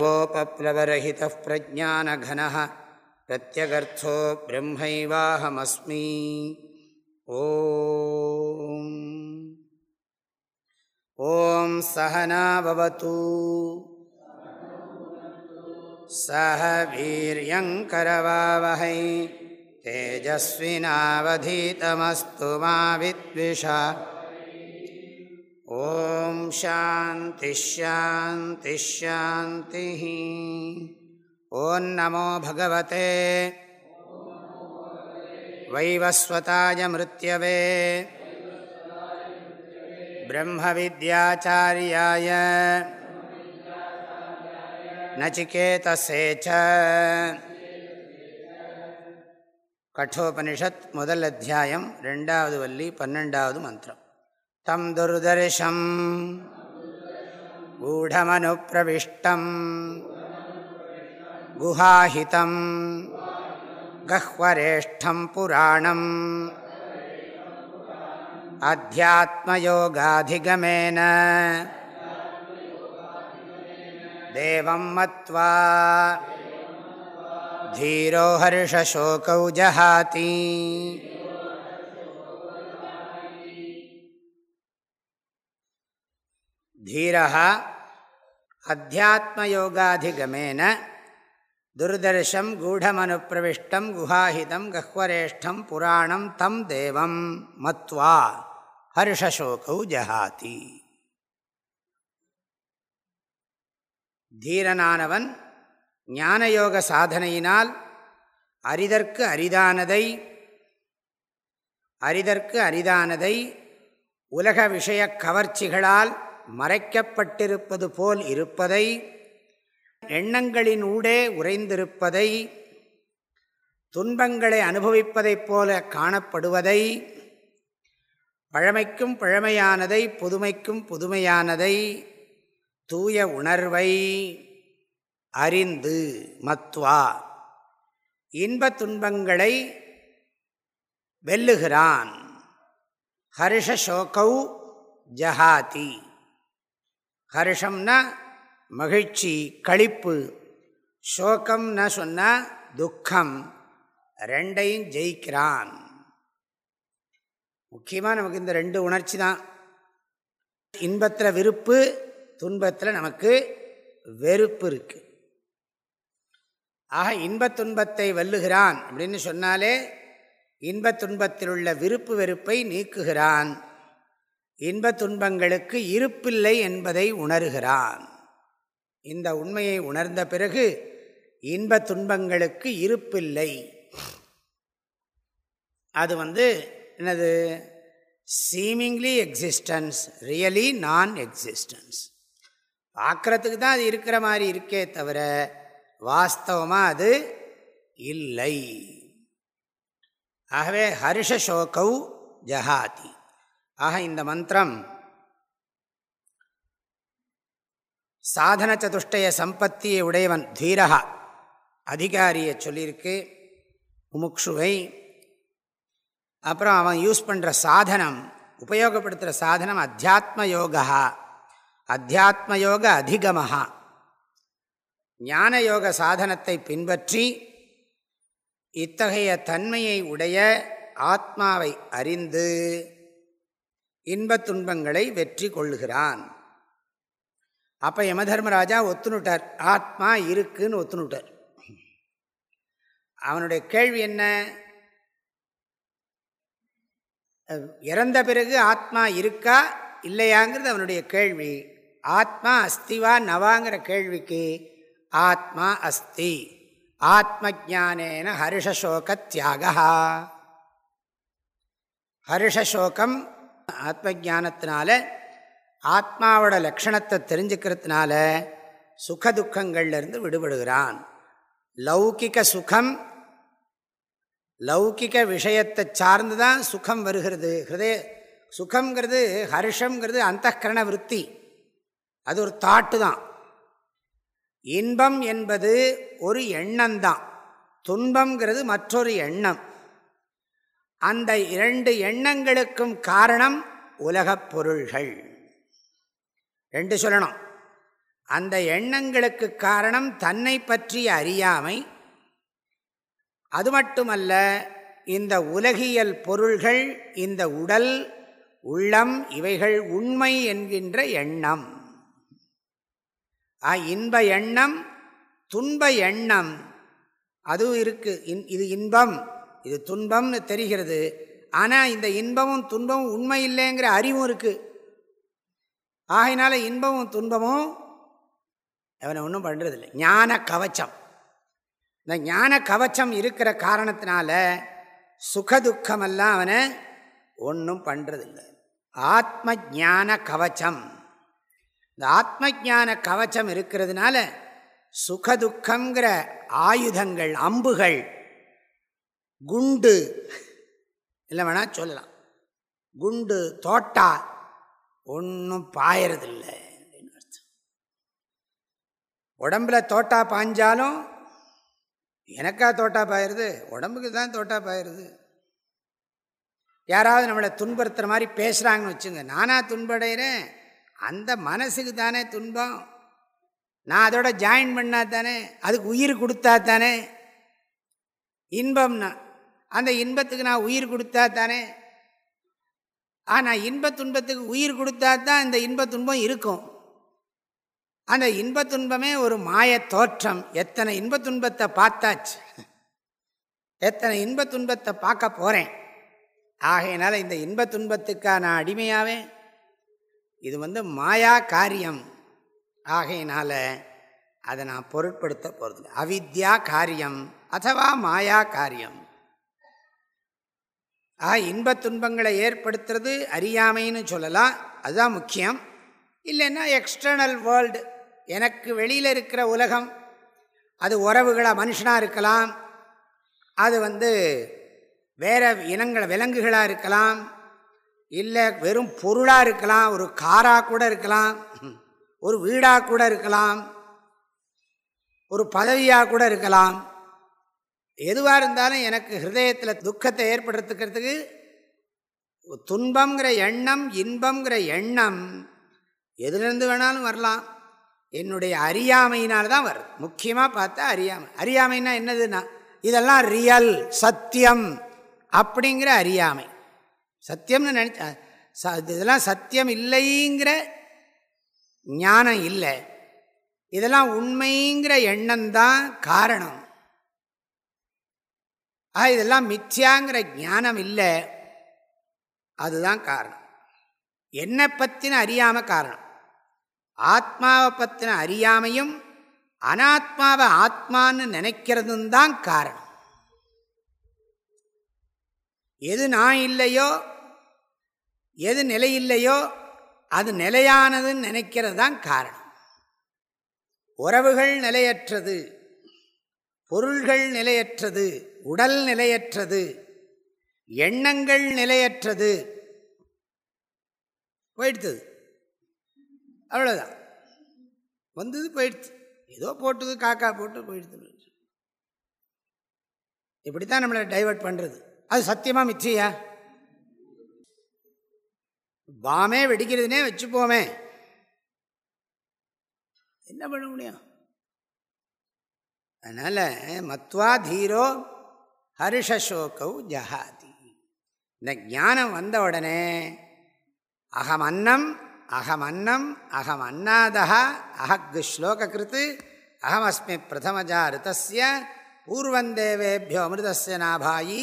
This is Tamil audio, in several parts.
वोपप्लवरहितः प्रज्ञानघनः प्रत्यगर्थो ब्रह्मैवाहमस्मि ॐ ॐ सहनावतु सह वीर्यङ्करवावहै तेजस्विनावधीतमस्तु मा विद्विषा ॐ शान्तिश्शान्तिश्शान्तिः ॐ नमो भगवते वैवस्वताय मृत्यवे ब्रह्मविद्याचार्याय नचिकेतसे च கட்டோபனிஷத் முதல் அத்தியாயம் ரெண்டாவது வள்ளி பன்னெண்டாவது மந்திரம் तं दुर्दर्शं गूढमनुप्रविष्टं गुहाहितं गह्वरेष्ठं पुराणम् अध्यात्मयोगाधिगमेन देवं मत्वा धीरो हर्षशोकौ जहाति தீரா அத்தியாத்மயோகாதிகமேன துர்தர்ஷம் கூடமனு பிரவிஷ்டம் குஹாஹிதம் கஹ்வரேஷ்டம் புராணம் தம் தேவம் மத்வா ஹர்ஷசோகௌ ஜஹாதி தீரனானவன் ஞானயோக சாதனையினால் அரிதற்கு அரிதானதை அரிதற்கு அரிதானதை உலக விஷய கவர்ச்சிகளால் மறைக்கப்பட்டிருப்பது போல் இருப்பதை எண்ணங்களின் ஊடே உறைந்திருப்பதை துன்பங்களை அனுபவிப்பதைப் போல காணப்படுவதை பழமைக்கும் பழமையானதை புதுமைக்கும் புதுமையானதை தூய உணர்வை அறிந்து மத்வா. இன்ப துன்பங்களை வெல்லுகிறான். ஹர்ஷசோகௌ ஜஹாதி. ஹர்ஷம்னா மகிழ்ச்சி களிப்பு. சோகம்னா சொன்னால் துக்கம். ரெண்டையும் ஜெயிக்கிறான். முக்கியமாக நமக்கு இந்த ரெண்டு உணர்ச்சி தான். இன்பத்தில் விருப்பு துன்பத்தில் நமக்கு வெறுப்பு இருக்குது ஆக இன்பத் துன்பத்தை வெல்லுகிறான் அப்படின்னு சொன்னாலே இன்பத் துன்பத்தில் உள்ள விருப்பு வெறுப்பை நீக்குகிறான். இன்ப துன்பங்களுக்கு இருப்பில்லை என்பதை உணர்கிறான். இந்த உண்மையை உணர்ந்த பிறகு இன்ப துன்பங்களுக்கு இருப்பில்லை. அது வந்து என்னது? சீமிங்லி எக்ஸிஸ்டன்ஸ் ரியலி நான் எக்ஸிஸ்டன்ஸ் பார்க்குறதுக்கு தான் அது இருக்கிற மாதிரி இருக்கே தவிர வாஸ்தவமாக அது இல்லை. ஆகவே ஹர்ஷசோகௌ ஜஹாதி. ஆக இந்த மந்திரம். சாதன சதுஷ்டய சம்பத்தியை உடையவன் தீரகா அதிகாரியை சொல்லியிருக்கு முமுக்ஷுவை. அப்புறம் அவன் யூஸ் பண்ணுற சாதனம் உபயோகப்படுத்துகிற சாதனம் அத்தியாத்ம யோகா அத்தியாத்ம யோக அதிகமஹா. ஞான யோக சாதனத்தை பின்பற்றி இத்தகைய தன்மையை உடைய ஆத்மாவை அறிந்து இன்பத் துன்பங்களை வெற்றி கொள்ளுகிறான். அப்போ யமதர்மராஜா ஒத்துனுட்டார் ஆத்மா இருக்குன்னு ஒத்துனுட்டார் அவனுடைய கேள்வி என்ன? இறந்த பிறகு ஆத்மா இருக்கா இல்லையாங்கிறது அவனுடைய கேள்வி. ஆத்மா அஸ்திவா நவாங்கிற கேள்விக்கு ஆத்மா அஸ்தி. ஆத்ம ஜானேன ஹர்ஷசோக தியாகா ஹர்ஷசோகம் ஆத்ம ஜானத்தினால ஆத்மாவோட லக்ஷணத்தை தெரிஞ்சுக்கிறதுனால சுகதுக்கங்கள்லேருந்து விடுபடுகிறான். லௌகிக சுகம் லௌகிக விஷயத்தை சார்ந்து தான் சுகம் வருகிறது. ஹிருதய சுகங்கிறது ஹர்ஷங்கிறது அந்த விற்பி அது ஒரு தாட்டு தான். இன்பம் என்பது ஒரு எண்ணம்தான். துன்பங்கிறது மற்றொரு எண்ணம். அந்த இரண்டு எண்ணங்களுக்கும் காரணம் உலகப் பொருள்கள். ரெண்டு சொல்லணும். அந்த எண்ணங்களுக்கு காரணம் தன்னை பற்றிய அறியாமை. அது மட்டுமல்ல இந்த உலகியல் பொருள்கள் இந்த உடல் உள்ளம் இவைகள் உண்மை என்கின்ற எண்ணம். இன்ப எண்ணம் துன்ப எண்ணம். அதுவும் இருக்கு இது இன்பம். இது துன்பம்னு தெரிகிறது. ஆனால் இந்த இன்பமும் துன்பமும் உண்மை இல்லைங்கிற அறிவும் இருக்குது ஆகையினால இன்பமும் துன்பமும் அவனை ஒன்றும் பண்ணுறதில்லை ஞான கவச்சம். இந்த ஞான கவச்சம் இருக்கிற காரணத்தினால சுகதுக்கமெல்லாம் அவனை ஒன்றும் பண்ணுறதில்லை ஆத்ம ஜான கவச்சம். இந்த ஆத்ம ஜான கவச்சம் இருக்கிறதுனால சுகதுக்கங்கிற ஆயுதங்கள் அம்புகள் குண்டு. இல்லை வேணால் சொல்லலாம். குண்டு தோட்டா ஒன்றும் பாயறதில்லை அப்படின்னு அர்த்தம். உடம்புல தோட்டா பாஞ்சாலும் எனக்கா தோட்டா பாயிருது உடம்புக்கு தான் தோட்டா பாயிருது யாராவது நம்மளை துன்புறுத்துற மாதிரி பேசுகிறாங்கன்னு வச்சுங்க. நானாக துன்படைகிறேன் அந்த மனசுக்கு தானே துன்பம். நான் அதோட ஜாயின் பண்ணா தானே. அதுக்கு உயிர் கொடுத்தா தானே. இன்பம்னா அந்த இன்பத்துக்கு நான் உயிர் கொடுத்தா தானே? ஆனால் இன்ப துன்பத்துக்கு உயிர் கொடுத்தா தான் இந்த இன்ப துன்பம் இருக்கும். அந்த இன்ப துன்பமே ஒரு மாய தோற்றம். எத்தனை இன்ப துன்பத்தை பார்த்தாச்சு? எத்தனை இன்ப துன்பத்தை பார்க்க போகிறேன் ஆகையினால இந்த இன்ப துன்பத்துக்காக நான் அடிமையாவே இது வந்து மாயா காரியம். ஆகையினால அதை நான் பொருட்படுத்த போகிறது அவித்யா காரியம். அதுவா மாயா காரியம். ஆ இன்பத் துன்பங்களை ஏற்படுத்துறது அறியாமைன்னு சொல்லலாம். அதுதான் முக்கியம். இல்லைன்னா எக்ஸ்டர்னல் வேர்ல்டு எனக்கு வெளியில் இருக்கிற உலகம் அது உறவுகளாக மனுஷனாக இருக்கலாம். அது வந்து வேறு இனங்கள் விலங்குகளாக இருக்கலாம். இல்லை வெறும் பொருளாக இருக்கலாம். ஒரு காராக கூட இருக்கலாம். ஒரு வீடாக கூட இருக்கலாம். ஒரு பதவியாக கூட இருக்கலாம். எதுவாக இருந்தாலும் எனக்கு ஹிருதயத்தில் துக்கத்தை ஏற்படுத்துக்கிறதுக்கு துன்பங்கிற எண்ணம் இன்பங்கிற எண்ணம் எதுலேருந்து வேணாலும் வரலாம். என்னுடைய அறியாமையினால் தான் வருது முக்கியமாக பார்த்தா அறியாமை. அறியாமைன்னா என்னதுன்னா இதெல்லாம் ரியல் சத்தியம் அப்படிங்கிற அறியாமை. சத்தியம்னு நினச்ச இதெல்லாம் சத்தியம் இல்லைங்கிற ஞானம் இல்லை. இதெல்லாம் உண்மைங்கிற எண்ணம் தான் காரணம். ஆ இதெல்லாம் மித்யாங்கிற ஞானம் இல்லை. அதுதான் காரணம். என்னை பற்றின அறியாமல் காரணம். ஆத்மாவை பற்றின அறியாமையும் அனாத்மாவை ஆத்மான்னு நினைக்கிறதும் தான் காரணம். எது நான் இல்லையோ எது நிலையில்லையோ அது நிலையானதுன்னு நினைக்கிறது தான் காரணம். உறவுகள் நிலையற்றது பொருள்கள் நிலையற்றது உடல் நிலையற்றது எண்ணங்கள் நிலையற்றது. போயிடுத்தது அவ்வளோதான் வந்தது போயிடுச்சு ஏதோ போட்டது காக்கா போட்டு போயிடுது இப்படித்தான் நம்மளை டைவெர்ட் பண்ணுறது அது சத்தியமாக மிச்சியா? பாமே வெடிக்கிறதுனே வச்சுப்போமே. என்ன பண்ண முடியும்? அதனால் மத்வா தீரோ ஹர்ஷசோகௌ ஜஹாதி. இந்த ஞானம் வந்த உடனே அகம் அன்னம் அகம் அன்னம் அகம் அன்னாதா அஹக்கு ஸ்லோகிருத்து அகமஸ்மி பிரதமஜா ரிதஸ்ய பூர்வந்தேவேபியோ அமிர்தஸ்ய நாபாயி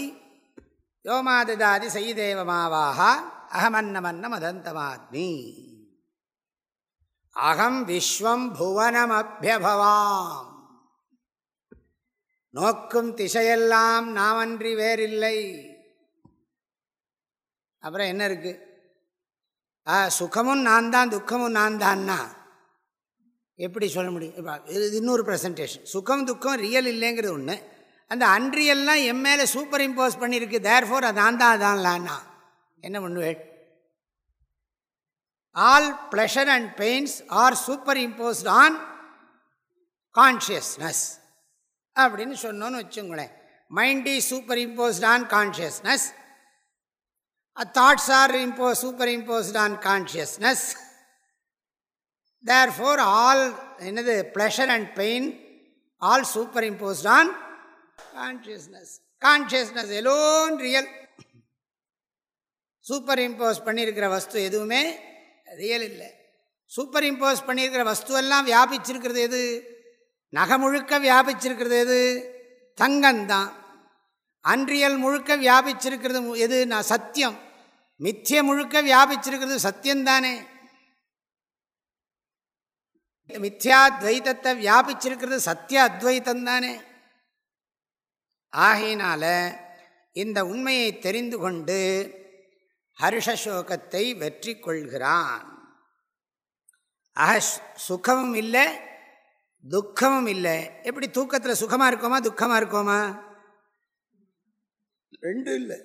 யோமாதிதாதி சைதேவமாவாக அகமன்னமன்னம் மதந்தமாத்மி அகம் விஸ்வம் புவனமபியபவாம். நோக்கும் திசையெல்லாம் நாமன்றி வேறில்லை. அப்புறம் என்ன இருக்கு? சுகமும் நான் தான் துக்கமும் நான் தான்னா எப்படி சொல்ல முடியும்? இப்போ இது இன்னொரு ப்ரெசன்டேஷன் சுகம் துக்கம் ரியல் இல்லைங்கிறது ஒன்று அந்த அன்றியெல்லாம் என் மேலே சூப்பர் இம்போஸ் பண்ணியிருக்கு தேர் ஃபோர் அது நான் தான் அதான்லான்னா என்ன பண்ணுவேன் all pleasure and pains are superimposed on consciousness அப்படின்னு சொன்னோன்னு வச்சுங்களேன். Mind is superimposed on consciousness thoughts are இம்போ superimposed on consciousness therefore all என்னது pleasure and pain all superimposed on consciousness consciousness alone real superimpose பண்ணியிருக்கிற வஸ்து எதுவுமே ரியல் இல்லை. சூப்பர் இம்போஸ் பண்ணியிருக்கிற வஸ்துவெல்லாம் வியாபிச்சிருக்கிறது எது? நகை முழுக்க வியாபிச்சிருக்கிறது எது? தங்கம்தான் அன்றியல் முழுக்க வியாபிச்சிருக்கிறது எது? நான் சத்தியம். மித்திய முழுக்க வியாபிச்சிருக்கிறது சத்தியம்தானே. மித்யாத்வைத்தத்தை வியாபிச்சிருக்கிறது சத்திய அத்வைத்தம் தானே ஆகையினால இந்த உண்மையை தெரிந்து கொண்டு ஹர்ஷசோகத்தை வெற்றி கொள்கிறான். ஆக சுகமும் இல்லை துக்கமும் இல்லை. எப்படி தூக்கத்தில் சுகமாக இருக்கோமா துக்கமாக இருக்கோமா? ரெண்டும் இல்லை.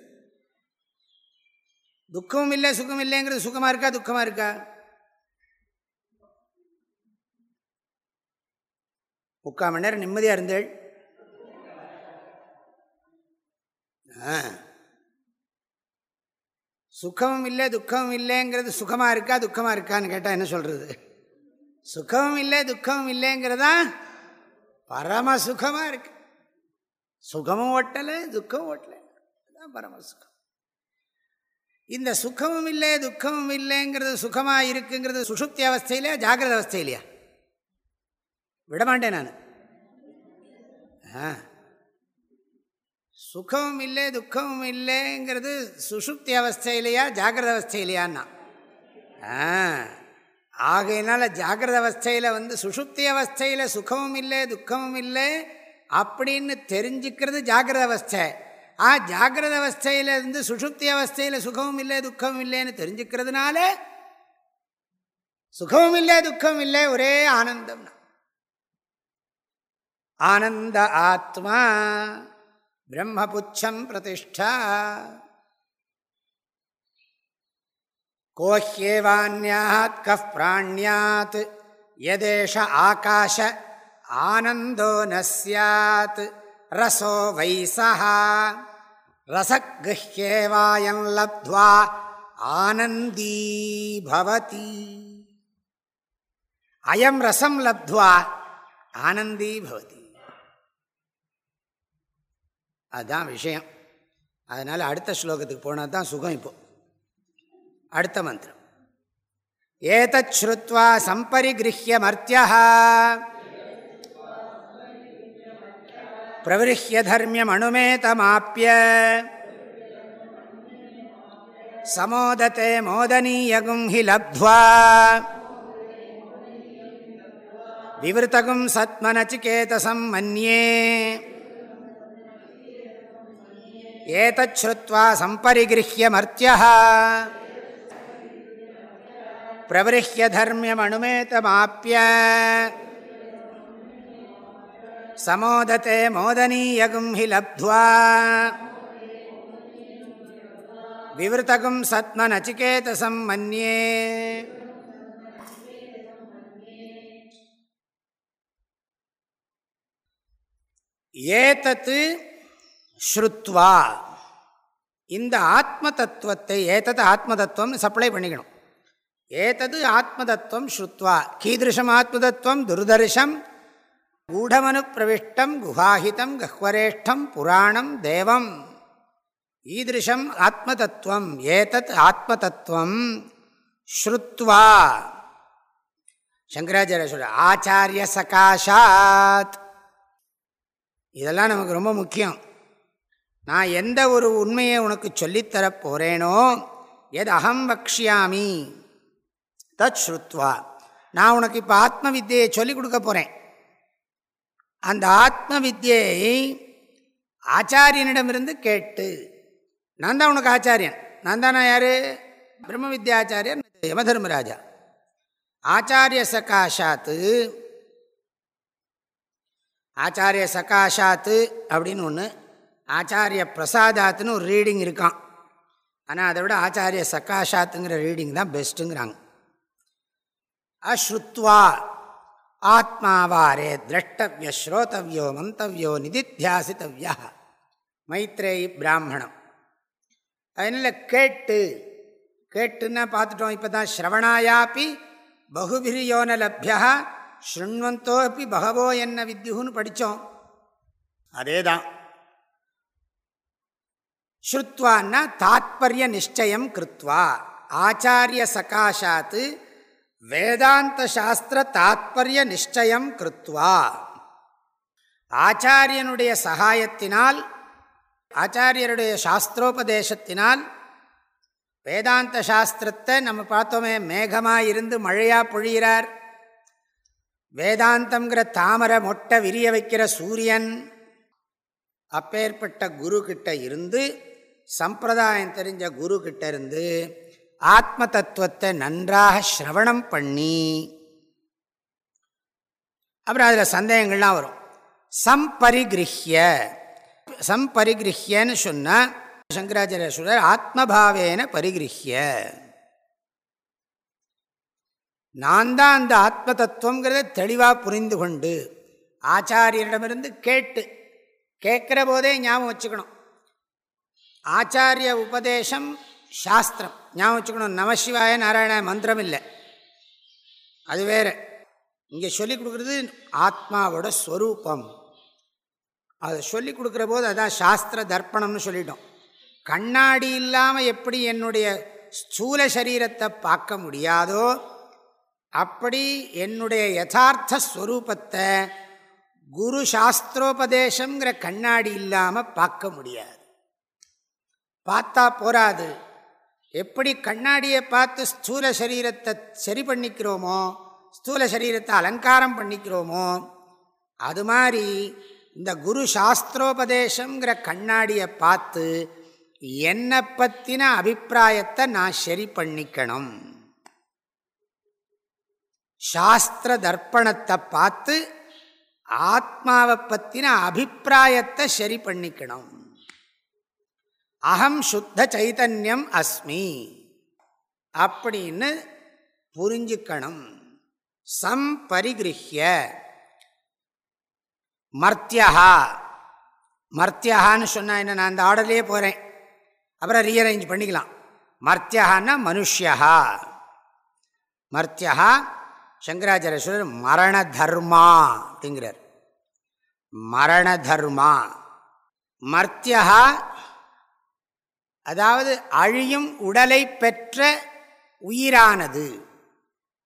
துக்கமும் இல்லை சுகம் இல்லைங்கிறது சுகமாக இருக்கா துக்கமாக இருக்கா? முக்கால் மணி நேரம் நிம்மதியாக இருந்தேள். சுகமும் இல்லை துக்கமும் இல்லைங்கிறது சுகமாக இருக்கா துக்கமாக இருக்கான்னு கேட்டால் என்ன சொல்கிறது சுகமும் இல்லை துக்கமும் இல்லைங்கிறதா பரம சுகமாக இருக்கு. சுகமும் ஓட்டலை துக்கமும் ஓட்டலை அதுதான் பரம சுகம். இந்த சுகமும் இல்லை துக்கமும் இல்லைங்கிறது சுகமாக இருக்குங்கிறது சுஷுப்தி அவஸ்தையிலையா ஜாகிரத அவஸ்தையிலையா? விடமாட்டேன் நான். சுகமும் இல்லை துக்கமும் இல்லைங்கிறது சுஷுப்தி அவஸ்தையிலையா ஜாகிரத அவஸ்தையிலையான்னா? ஆகையினால ஜாகிரத அவஸ்தையில் வந்து சுஷுப்தி அவஸ்தையில் சுகமும் இல்லை துக்கமும் இல்லை அப்படின்னு தெரிஞ்சுக்கிறது ஜாகிரத அவஸ்தை. ஆ ஜாகிரத அவஸ்தையில் இருந்து சுஷுப்தி அவஸ்தையில் சுகமும் இல்லை துக்கமும் இல்லைன்னு தெரிஞ்சுக்கிறதுனால சுகமும் இல்லை துக்கம் இல்லை ஒரே ஆனந்தம் ஆனந்த ஆத்மா பிரம்மபுச்சம் பிரதிஷ்டா. கோஹ்யேவான்யாத் கஃப் பிராணியாத். யதேஷ ஆகாஷ ஆனந்தோ நஸ்யாத். ரசோ வைசா ரசகிருஹ்யேவாயம் லப்த்வா ஆனந்தீ பவதி. அயம் ரசம் லப்துவா ஆனந்தீ பவதி. அதுதான் விஷயம். அதனால் அடுத்த ஸ்லோகத்துக்கு போனால் தான் சுகம் இப்போ. அடுத்த மந்திரம். ஏதத் ஸ்ருத்வா சம்பரிகிருஹிய மர்த்தியா பிரவருஹ்ய தர்மியம் அணுமேதமாப்பிய சமோதத்தை மோதனீயகும் ஹி லப்த்வா. விவருத்தகும் சத்மனச்சிகேதசம் மன்யே. ஏதச்ருத்வா சம்பரிகிருஹிய மர்த்தியா பிரவருஹ்ய தர்மியமணுமேதமாப்பிய சமோதத்தை மோதனீயகும் ஹி லப்துவா விவருத்தகும் சத்ம நச்சிகேதசம் மன்யே ஏதத்து ஸ்ருத்வா இந்த ஆத்ம தத்துவத்தை ஏதத்து ஆத்ம தத்துவம் சப்ளை பண்ணிக்கணும். ஏதது ஆத்மதத்துவம் ஸ்ருத்வா. கீதம் ஆத்மதத்துவம் துர்தர்ஷம். கூடமனு பிரவிஷ்டம் குஹாஹிதம் கஹ்வரேஷ்டம் புராணம் தேவம். ஈதிருஷம் ஆத்மதத்துவம் ஏதத் ஆத்மதத்துவம் ஸ்ருத்வா. சங்கராச்சாரிய சொல்ற ஆச்சாரிய சகாஷாத். இதெல்லாம் நமக்கு ரொம்ப முக்கியம். நான் எந்த ஒரு உண்மையை உனக்கு சொல்லித்தரப் போகிறேனோ எது அகம் வக்ஷியாமி? தத் ஸ்ருத்வா நான் உனக்கு இப்போ ஆத்ம வித்தியை சொல்லிக் கொடுக்க போகிறேன் அந்த ஆத்ம வித்தியை ஆச்சாரியனிடமிருந்து கேட்டு நான் தான் உனக்கு ஆச்சாரியன். நான் தானா யார்? பிரம்ம வித்யாச்சாரியன் யமதர்மராஜா. ஆச்சாரிய சகாஷாத்து ஆச்சாரிய சகாஷாத்து அப்படின்னு ஒன்று ஆச்சாரிய பிரசாதாத்துன்னு ஒரு ரீடிங் இருக்கான் ஆனால் அதை விட ஆச்சாரிய சக்காஷாத்துங்கிற ரீடிங் தான் பெஸ்ட்டுங்கிறாங்க. அஸ்ருத்வா ஆத்மாவாரே திரஷ்டவிய ஸ்ரோதவியோ மந்தவியோ நிதித்தியாசித்தவியா மைத்ரேயி பிராமணம் அதனால் கேட்டு கேட்டுன்னா பார்த்துட்டோம் இப்போ தான் ஸ்ரவணாயாப்பி பகுபிரியோன லப்யா ஸ்ருண்வந்தோ அப்பி பகவோ என்ன வித்யுன்னு படித்தோம் அதே தான் ஸ்ருத்வான்னா தாத்பரிய நிச்சயம் கிருத்வா ஆச்சாரிய சகாஷாத்து வேதாந்த சாஸ்திர தாத்பரிய நிச்சயம் கிருத்வா. ஆச்சாரியனுடைய சகாயத்தினால் ஆச்சாரியருடைய சாஸ்திரோபதேசத்தினால் வேதாந்த சாஸ்திரத்தை நம்ம பார்த்தோமே மேகமாக இருந்து மழையாக பொழிகிறார் வேதாந்தங்கிற தாமரை மொட்டை விரிய வைக்கிற சூரியன் அப்பேற்பட்ட குரு கிட்ட இருந்து சம்பிரதாயம் தெரிஞ்ச குரு கிட்ட இருந்து ஆத்ம தத்துவத்தை நன்றாக ஸ்ரவணம் பண்ணி. அப்புறம் அதில் சந்தேகங்கள்லாம் வரும். சம்பரிகிருஹ்ய. சம்பரிகிருஹ்யன்னு சொன்னால் சங்கராச்சாரிய சொல்றார் ஆத்மபாவேன பரிகிருஹ்ய. நான் தான் அந்த ஆத்ம தத்துவங்கிறத தெளிவாக புரிந்து கொண்டு ஆச்சாரியரிடமிருந்து கேட்டு கேட்குற போதே ஞாபகம் வச்சுக்கணும். ஆச்சாரிய உபதேசம் சாஸ்திரம். ஞாபகம் வச்சுக்கணும். நமசிவாய நாராயண மந்திரம் இல்லை அது வேறு. இங்கே சொல்லிக் கொடுக்குறது ஆத்மாவோட ஸ்வரூபம். அதை சொல்லி கொடுக்குற போது அதான் சாஸ்திர தர்ப்பணம்னு சொல்லிட்டோம். கண்ணாடி இல்லாமல் எப்படி என்னுடைய ஸ்தூல சரீரத்தை பார்க்க முடியாதோ அப்படி என்னுடைய யதார்த்த ஸ்வரூபத்தை குரு சாஸ்திரோபதேசங்கிற கண்ணாடி இல்லாமல் பார்க்க முடியாது. பார்த்தா போராது எப்படி கண்ணாடியை பார்த்து ஸ்தூல சரீரத்தை சரி பண்ணிக்கிறோமோ ஸ்தூல சரீரத்தை அலங்காரம் பண்ணிக்கிறோமோ அது மாதிரி இந்த குரு சாஸ்திரோபதேசங்கிற கண்ணாடியை பார்த்து என்னை பற்றின அபிப்பிராயத்தை நான் சரி பண்ணிக்கணும். சாஸ்திர தர்ப்பணத்தை பார்த்து ஆத்மாவை பற்றின அபிப்பிராயத்தை சரி பண்ணிக்கணும். அகம் சுத்த சைத்தன்யம் அஸ்மி. அப்படின்னு புரிஞ்சுக்கணும். சம்பரிகிருஹ்ய மர்த்தியஹா மர்த்தியஹான்னு சொன்னால் என்ன நான் அந்த ஆர்டர்லேயே போகிறேன் அப்புறம் ரீஅரேஞ்ச் பண்ணிக்கலாம். மர்த்தியஹான்னா மனுஷியா மர்த்தியா சங்கராச்சாரிய மரண தர்மா அப்படிங்கிறார். மரண தர்மா. மர்த்தியா அதாவது அழியும் உடலை பெற்ற உயிரானது.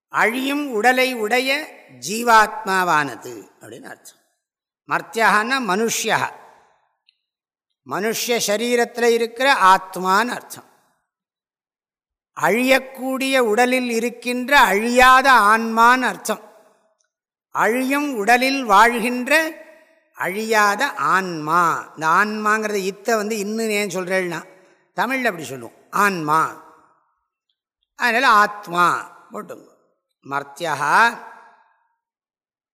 அழியும் உடலை உடைய ஜீவாத்மாவானது அப்படின்னு அர்த்தம். மர்த்தியான்னா மனுஷியா. மனுஷ சரீரத்தில் இருக்கிற ஆத்மான்னு அர்த்தம். அழியக்கூடிய உடலில் இருக்கின்ற அழியாத ஆன்மான்னு அர்த்தம். அழியும் உடலில் வாழ்கின்ற அழியாத ஆன்மா. இந்த ஆன்மாங்கிறத இத்தை வந்து இன்னும் ஏன் சொல்கிறேன்னா தமிழில் அப்படி சொல்லுவோம். ஆன்மா. அதனால் ஆத்மா போட்டுங்க. மர்த்தியா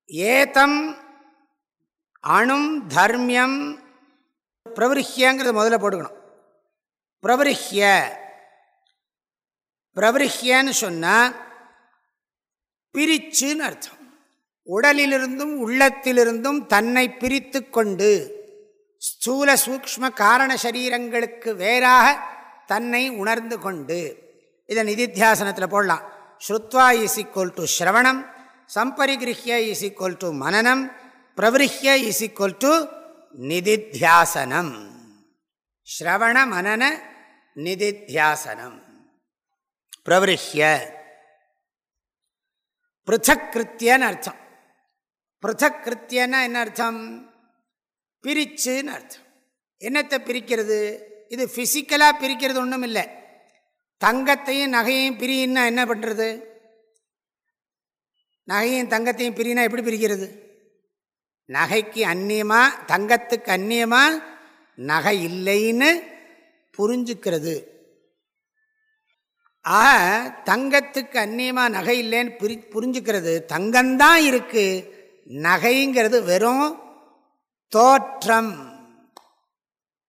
ஏதம் அணும் தர்மியம் பிரவருஹியங்கிறத முதல்ல போட்டுக்கணும். பிரவருஹிய. பிரவருஹியன்னு சொன்னால் பிரிச்சுன்னு அர்த்தம். உடலிலிருந்தும் உள்ளத்திலிருந்தும் தன்னை பிரித்து கொண்டு ஸ்தூல சூக்ம காரண சரீரங்களுக்கு வேறாக தன்னை உணர்ந்து கொண்டு இதை நிதித்தியாசனத்தில் போடலாம். ஸ்ருத்வா இஸ் ஈக்குவல் டு ஸ்ரவணம் சம்பரிகிருஹ்ய இஸ் ஈக்குவல் டு மனநம் பிரவருஹ்ய இஸ் ஈக்குவல் டு நிதித்தியாசனம். ஸ்ரவண மனன நிதித்தியாசனம். பிரவருஹ்ய. பிருத்தக்கிருத்தியன்னு அர்த்தம். பிருத்தக்கிருத்தியன்னா என்ன அர்த்தம்? பிரிச்சுன்னு அர்த்தம். என்னத்தை பிரிக்கிறது? இது ஃபிசிக்கலாக பிரிக்கிறது ஒன்றும் இல்லை. தங்கத்தையும் நகையையும் பிரியின்னா என்ன பண்ணுறது நகையும் தங்கத்தையும் பிரினா எப்படி பிரிக்கிறது? நகைக்கு அந்நியமாக தங்கத்துக்கு அந்நியமாக நகை இல்லைன்னு புரிஞ்சுக்கிறது. ஆக தங்கத்துக்கு அந்நியமாக நகை இல்லைன்னு பிரி புரிஞ்சுக்கிறது தங்கம்தான் இருக்குது நகைங்கிறது வெறும் தோற்றம்.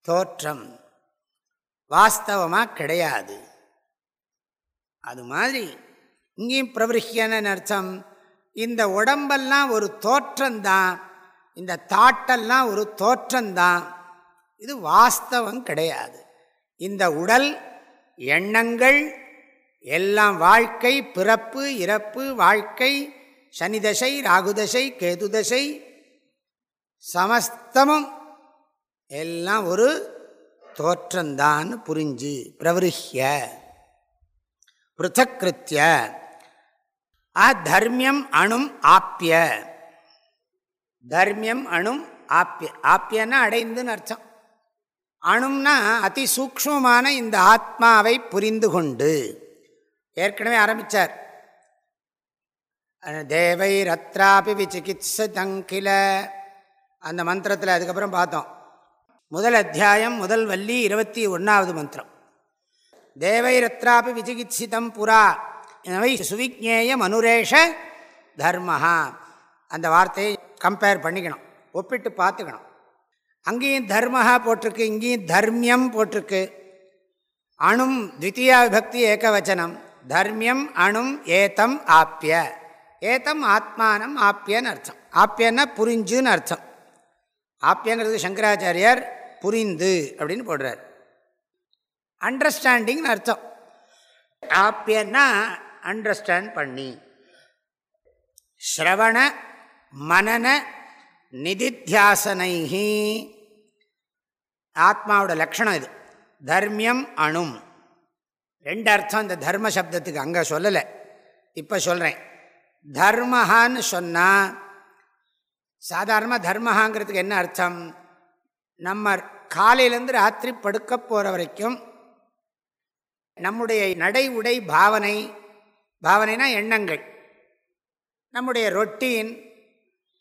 தோற்றம். வாஸ்தவமாக கிடையாது. அது மாதிரி இங்கேயும் பிரவருகியான அர்த்தம்? இந்த உடம்பெல்லாம் ஒரு தோற்றம்தான். இந்த தாட்டெல்லாம் ஒரு தோற்றம்தான். இது வாஸ்தவம் கிடையாது. இந்த உடல் எண்ணங்கள் எல்லாம் வாழ்க்கை பிறப்பு இறப்பு வாழ்க்கை சனிதசை ராகுதசை கேதுதசை சமஸ்தமும் எல்லாம் ஒரு தோற்றந்தான் புரிஞ்சு பிரவருஹிய. பிருத்தக்கிருத்திய ஆ தர்மியம் அணும் ஆப்பிய தர்மியம் அணும் ஆப்பிய ஆப்பியன்னா அடைந்துன்னு அர்த்தம். அணும்னா அதிசூக்மமான இந்த ஆத்மாவை புரிந்து கொண்டு ஏற்கனவே ஆரம்பித்தார் தேவை ரத்ராபி விசிகித்சதங்கில. அந்த மந்திரத்தில் அதுக்கப்புறம் பார்த்தோம். முதல் அத்தியாயம் முதல் வள்ளி இருபத்தி ஒன்றாவது மந்திரம். தேவை ரத்ராபி விசிகித்சிதம் புறா எனவே சுவிக்ஞேய மனுரேஷ தர்மஹா. அந்த வார்த்தையை கம்பேர் பண்ணிக்கணும். ஒப்பிட்டு பார்த்துக்கணும். அங்கேயும் தர்மஹா போட்டிருக்கு இங்கேயும் தர்மியம் போட்டிருக்கு. அணும் த்வித்தியா விபக்தி ஏகவச்சனம். தர்மியம் அணும் ஏத்தம் ஆப்பிய ஏத்தம் ஆத்மானம் ஆப்பியன்னு அர்த்தம். ஆப்பியன்னா புரிஞ்சுன்னு அர்த்தம். ஆப்பியங்கிறது சங்கராச்சாரியார் புரிந்து அப்படின்னு போடுறார். அண்டர்ஸ்டாண்டிங்னு அர்த்தம். ஆப்பியன்னா அண்டர்ஸ்டாண்ட் பண்ணி ஸ்ரவண மனன நிதித்தியாசனைஹி. ஆத்மாவோட லக்ஷணம் இது. தர்மியம் அணும். ரெண்டு அர்த்தம் இந்த தர்ம சப்தத்துக்கு அங்கே சொல்லலை. இப்போ சொல்கிறேன் தர்மஹான்னு சொன்னால் சாதாரணமாக தர்மஹாங்கிறதுக்கு என்ன அர்த்தம்? நம்ம காலையிலேருந்து ராத்திரி படுக்க போகிற வரைக்கும் நம்முடைய நடை உடை பாவனை பாவனைனா எண்ணங்கள். நம்முடைய ரொட்டீன்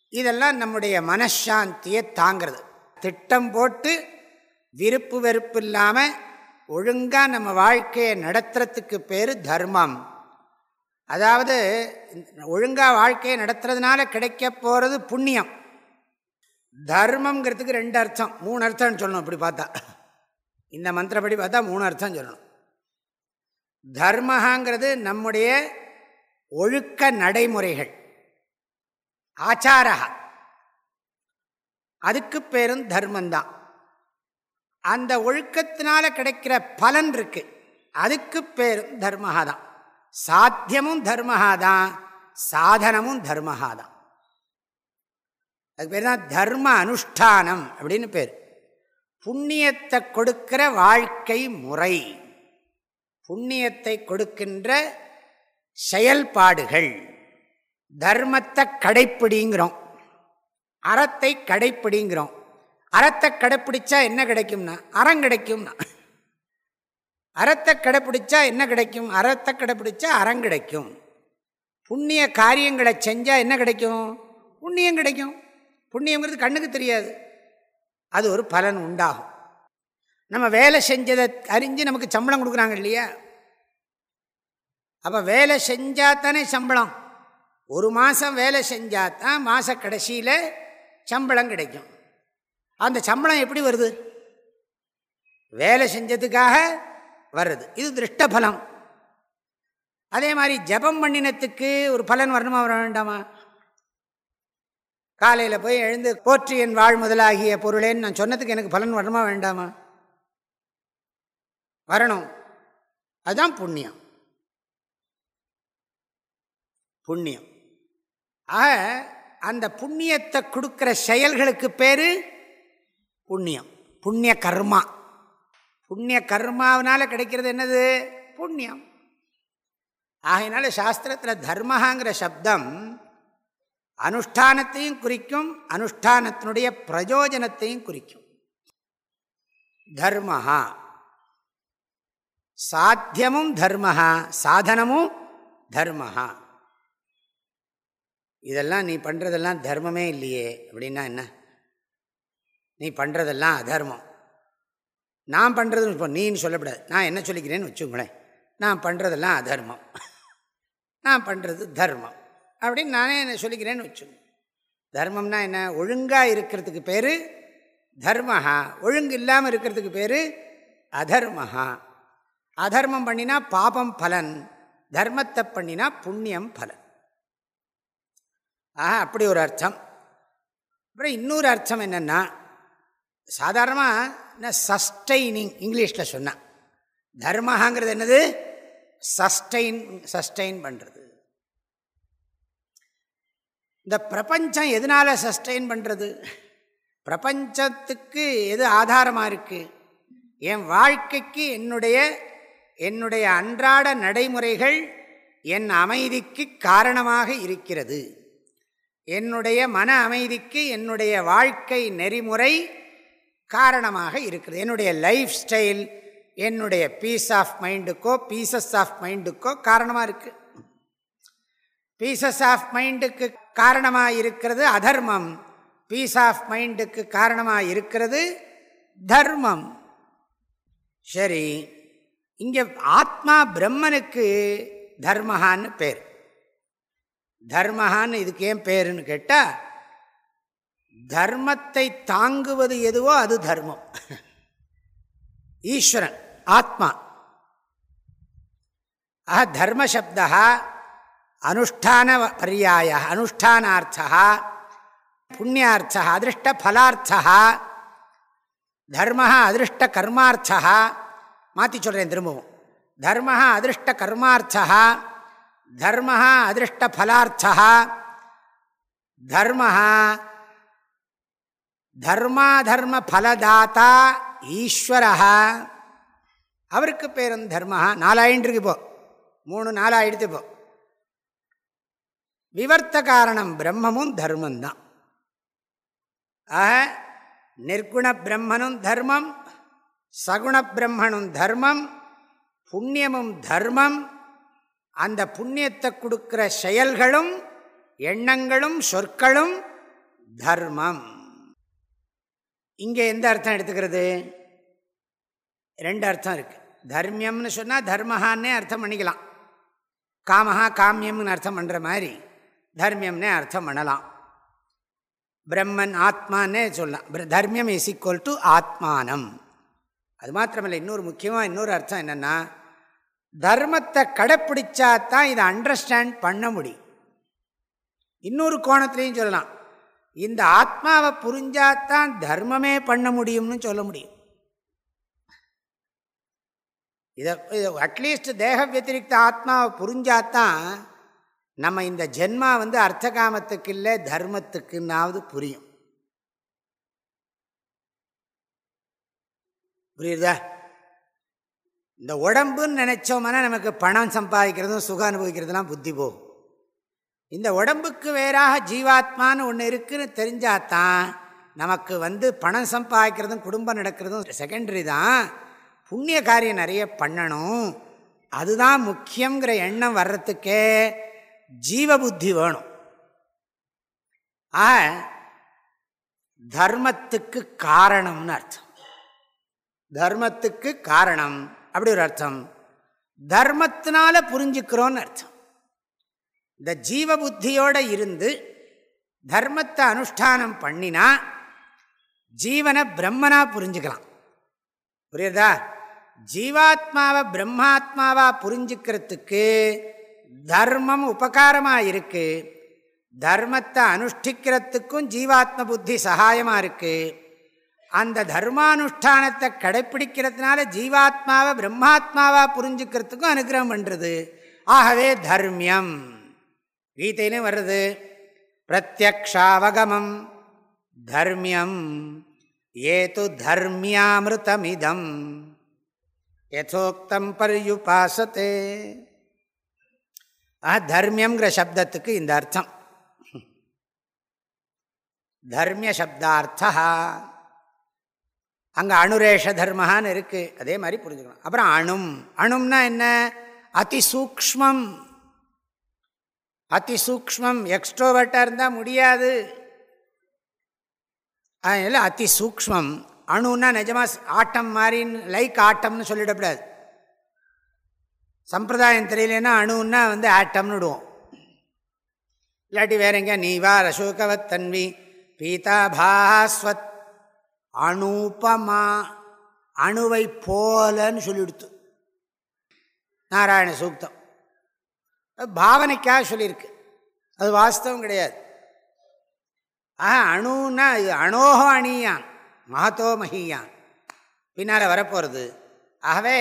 இதெல்லாம் நம்முடைய மனசாந்தியை தாங்கிறது. திட்டம் போட்டு விருப்பு வெறுப்பு இல்லாமல் ஒழுங்காக நம்ம வாழ்க்கையை நடத்துறதுக்கு பேர் தர்மம். அதாவது ஒழுங்காக வாழ்க்கையை நடத்துறதுனால கிடைக்க போகிறது புண்ணியம். தர்மங்கிறதுக்கு ரெண்டு அர்த்தம். மூணு அர்த்தம்னு சொல்லணும் இப்படி பார்த்தா. இந்த மந்திரப்படி பார்த்தா மூணு அர்த்தம் சொல்லணும். தர்மஹாங்கிறது நம்முடைய ஒழுக்க நடைமுறைகள். ஆச்சாரகா அதுக்கு பேரும் தர்மந்தான். அந்த ஒழுக்கத்தினால கிடைக்கிற பலன் இருக்குது அதுக்கு பேரும் தர்மஹா தான் சாத்தியமும் தர்மஹா தான் சாதனமும் தர்மஹா தான் அதுக்கு பேர் தான் தர்ம அனுஷ்டானம் அப்படின்னு பேர். புண்ணியத்தை கொடுக்கிற வாழ்க்கை முறை புண்ணியத்தை கொடுக்கின்ற செயல்பாடுகள் தர்மத்தை கடைப்பிடிங்கிறோம். அறத்தை கடைப்பிடிங்கிறோம். அறத்தை கடைப்பிடிச்சா என்ன கிடைக்கும்னா அறம் கிடைக்கும்னா அறத்தை கடைப்பிடிச்சா என்ன கிடைக்கும்? அறத்தை கடைப்பிடிச்சா அறம் கிடைக்கும். புண்ணிய காரியங்களை செஞ்சால் என்ன கிடைக்கும்? புண்ணியம் கிடைக்கும். புண்ணியங்கிறது கண்ணுக்கு தெரியாது. அது ஒரு பலன் உண்டாகும். நம்ம வேலை செஞ்சதை அறிஞ்சு நமக்கு சம்பளம் கொடுக்குறாங்க இல்லையா? அப்போ வேலை செஞ்சால் தானே சம்பளம். ஒரு மாதம் வேலை செஞ்சால் தான் மாத கடைசியில் சம்பளம் கிடைக்கும். அந்த சம்பளம் எப்படி வருது? வேலை செஞ்சதுக்காக வருது இது திருஷ்டபலம். அதே மாதிரி ஜபம் பண்ணினத்துக்கு ஒரு பலன் வரணுமா வர வேண்டாமா? காலையில் போய் எழுந்து போற்றி என் வாழ் முதலாகிய பொருளேன்னு நான் சொன்னதுக்கு எனக்கு பலன் வரணுமா வேண்டாமா? வரணும். அதுதான் புண்ணியம். புண்ணியம். ஆக அந்த புண்ணியத்தை கொடுக்குற செயல்களுக்கு பேர் புண்ணியம். புண்ணிய கர்மா. புண்ணிய கர்மாவனால் கிடைக்கிறது என்னது? புண்ணியம். ஆகையினால சாஸ்திரத்தில் தர்மஹாங்கிற சப்தம் அனுஷ்டானத்தையும் குறிக்கும் அனுஷ்டானத்தினுடைய பிரயோஜனத்தையும் குறிக்கும். தர்மஹா. சாத்தியமும் தர்மஹா சாதனமும் தர்மஹா. இதெல்லாம் நீ பண்ணுறதெல்லாம் தர்மமே இல்லையே அப்படின்னா என்ன? நீ பண்ணுறதெல்லாம் அதர்மம். நான் பண்ணுறதுன்னு இப்போ நீன்னு சொல்லக்கூடாது நான் என்ன சொல்லிக்கிறேன்னு வச்சுக்கோங்களேன். நான் பண்ணுறதெல்லாம் அதர்மம். நான் பண்ணுறது தர்மம். அப்படின்னு நானே என்ன சொல்லிக்கிறேன்னு வச்சுக்கோங்க. தர்மம்னா என்ன? ஒழுங்காக இருக்கிறதுக்கு பேர் தர்மஹா. ஒழுங்கு இல்லாமல் இருக்கிறதுக்கு பேர் அதர்மஹா. அதர்மம் பண்ணினா பாபம் பலன். தர்மத்தை பண்ணினா புண்ணியம் பலன். ஆஹா அப்படி ஒரு அர்த்தம். அப்புறம் இன்னொரு அர்த்தம் என்னென்னா சாதாரணமாக சஸ்டைனிங் இங்கிலீஷில் சொன்னான் தர்மஹாங்கிறது என்னது? சஸ்டைன் சஸ்டைன் பண்ணுறது இந்த பிரபஞ்சம் எதனால் சஸ்டைன் பண்ணுறது பிரபஞ்சத்துக்கு எது ஆதாரமாக இருக்குது என் வாழ்க்கைக்கு என்னுடைய என்னுடைய அன்றாட நடைமுறைகள் என் அமைதிக்கு காரணமாக இருக்கிறது. என்னுடைய மன அமைதிக்கு என்னுடைய வாழ்க்கை நெறிமுறை காரணமாக இருக்கிறது என்னுடைய லைஃப் ஸ்டைல் என்னுடைய பீஸ் ஆஃப் மைண்டுக்கோ பீசஸ் ஆஃப் மைண்டுக்கோ காரணமாக இருக்குது பீசஸ் ஆஃப் மைண்டுக்கு காரணமாக இருக்கிறது அதர்மம். பீஸ் ஆஃப் மைண்டுக்கு காரணமாக இருக்கிறது தர்மம். சரி இங்கே ஆத்மா பிரம்மனுக்கு தர்மஹான்னு பேர். தர்மஹான்னு இதுக்கு ஏன் பேருன்னு கேட்டால் தர்மத்தை தாங்குவது எதுவோ அது தர்மம். ஈஸ்வரன் ஆத்மா. ஆஹ தர்மசப்தா அனுஷ்டான பரியாய அனுஷ்டானார்த்தா புண்ணியார்த்தா அதிருஷ்ட பலார்த்தா தர்ம அதிருஷ்ட கர்மார்த்தா மாற்றி சொல்கிறேன் திரும்பவும். தர்ம அதிருஷ்ட கர்மார்த்தா தர்ம அதிருஷ்ட பலார்த்தா தர்ம தர்மாதர்ம ஃபலதாத்தா ஈஸ்வரா அவருக்கு பேரும் தர்மா நாலாயின்றிருக்கு இப்போ மூணு நாலாயிடுத்து இப்போ விவர்த்த காரணம் பிரம்மமும் தர்மந்தான் ஆக நிர்குண பிரம்மனும் தர்மம் சகுண பிரம்மனும் தர்மம் புண்ணியமும் தர்மம் அந்த புண்ணியத்தை கொடுக்குற செயல்களும் எண்ணங்களும் சொற்களும் தர்மம். இங்கே எந்த அர்த்தம் எடுத்துக்கிறது? ரெண்டு அர்த்தம் இருக்குது தர்மியம்னு சொன்னால் தர்மஹான்னே அர்த்தம் பண்ணிக்கலாம். காமஹா காமியம்னு அர்த்தம் பண்ணுற மாதிரி தர்மியம்னே அர்த்தம் பண்ணலாம். பிரம்மன் ஆத்மானே சொல்லலாம். தர்மியம் இஸ் ஈக்குவல் டு ஆத்மானம். அது மாத்திரமில்லை இன்னொரு முக்கியமாக இன்னொரு அர்த்தம் என்னென்னா தர்மத்தை கடைப்பிடிச்சா தான் இதை அண்டர்ஸ்டாண்ட் பண்ண முடியும். இன்னொரு கோணத்துலேயும் சொல்லலாம். இந்த ஆத்மாவை புரிஞ்சாதான் தர்மமே பண்ண முடியும்னு சொல்ல முடியும். இதை அட்லீஸ்ட் தேக வத்திரிக்த ஆத்மாவை புரிஞ்சாதான் நம்ம இந்த ஜென்மா வந்து அர்த்த காமத்துக்கு இல்லை தர்மத்துக்குன்னாவது புரியும். புரியுதா? இந்த உடம்புன்னு நினைச்சோம்னா நமக்கு பணம் சம்பாதிக்கிறதும் சுகம் அனுபவிக்கிறதுலாம் புத்தி போகும். இந்த உடம்புக்கு வேறாக ஜீவாத்மான்னு ஒன்று இருக்குன்னு தெரிஞ்சாதான் நமக்கு வந்து பணம் சம்பாதிக்கிறதும் குடும்பம் நடக்கிறதும் செகண்டரி தான். புண்ணிய காரியம் நிறைய பண்ணணும். அதுதான் முக்கியங்கிற எண்ணம் வர்றதுக்கே ஜீவ புத்தி வேணும். ஆ தர்மத்துக்கு காரணம்னு அர்த்தம். தர்மத்துக்கு காரணம் அப்படி ஒரு அர்த்தம். தர்மத்தினால புரிஞ்சுக்கிறோன்னு அர்த்தம். இந்த ஜீவ புத்தியோடு இருந்து தர்மத்தை அனுஷ்டானம் பண்ணினா ஜீவனை பிரம்மனா புரிஞ்சுக்கலாம். புரியுதா? ஜீவாத்மாவை பிரம்மாத்மாவா புரிஞ்சுக்கிறதுக்கு தர்மம் உபகாரமாக இருக்குது தர்மத்தை அனுஷ்டிக்கிறதுக்கும் ஜீவாத்ம புத்தி சகாயமாக இருக்குது அந்த தர்மானுஷ்டானத்தை கடைப்பிடிக்கிறதுனால ஜீவாத்மாவை பிரம்மாத்மாவாக புரிஞ்சுக்கிறதுக்கும் அனுகிரகம் பண்ணுறது ஆகவே தர்மியம். கீதையிலும் வருது பிரத்யக்ஷாவகமம் தர்மியம் ஏது தர்மியாமிருதமிதம் யதோக்தம் பரியுபாசத்தே ஆ தர்மியங்கிற சப்தத்துக்கு இந்த அர்த்தம். தர்மிய சப்தார்த்தா. அங்கே அணுரேஷ தர்மஹான்னு இருக்குது அதே மாதிரி புரிஞ்சுக்கணும். அப்புறம் அணும். அணும்னா என்ன? அதிசூக்மம் அதிசூக்மம் எக்ஸ்ட்ரோவர்ட்டாக இருந்தால் முடியாது. அதனால் அதி சூக்மம் அணுன்னா நிஜமாக ஆட்டம் மாதிரின்னு லைக் ஆட்டம்னு சொல்லிடக்கூடாது. சம்பிரதாயம் தெரியலன்னா அணுன்னா வந்து ஆட்டம்னு விடுவோம். இல்லாட்டி வேற எங்க நீவா ரசோகவத் தன்வி பீதாபாஸ்வத் அணுபமா அணுவை போலன்னு சொல்லிடுத்து. நாராயண சூக்தம். பாவனைக்காக சொல்லியிருக்கு. அது வாஸ்தவம் கிடையாது. ஆஹா அணுன்னா இது அணோகோ அணியான் மகத்தோ மகியான் பின்னால் வரப்போகிறது ஆகவே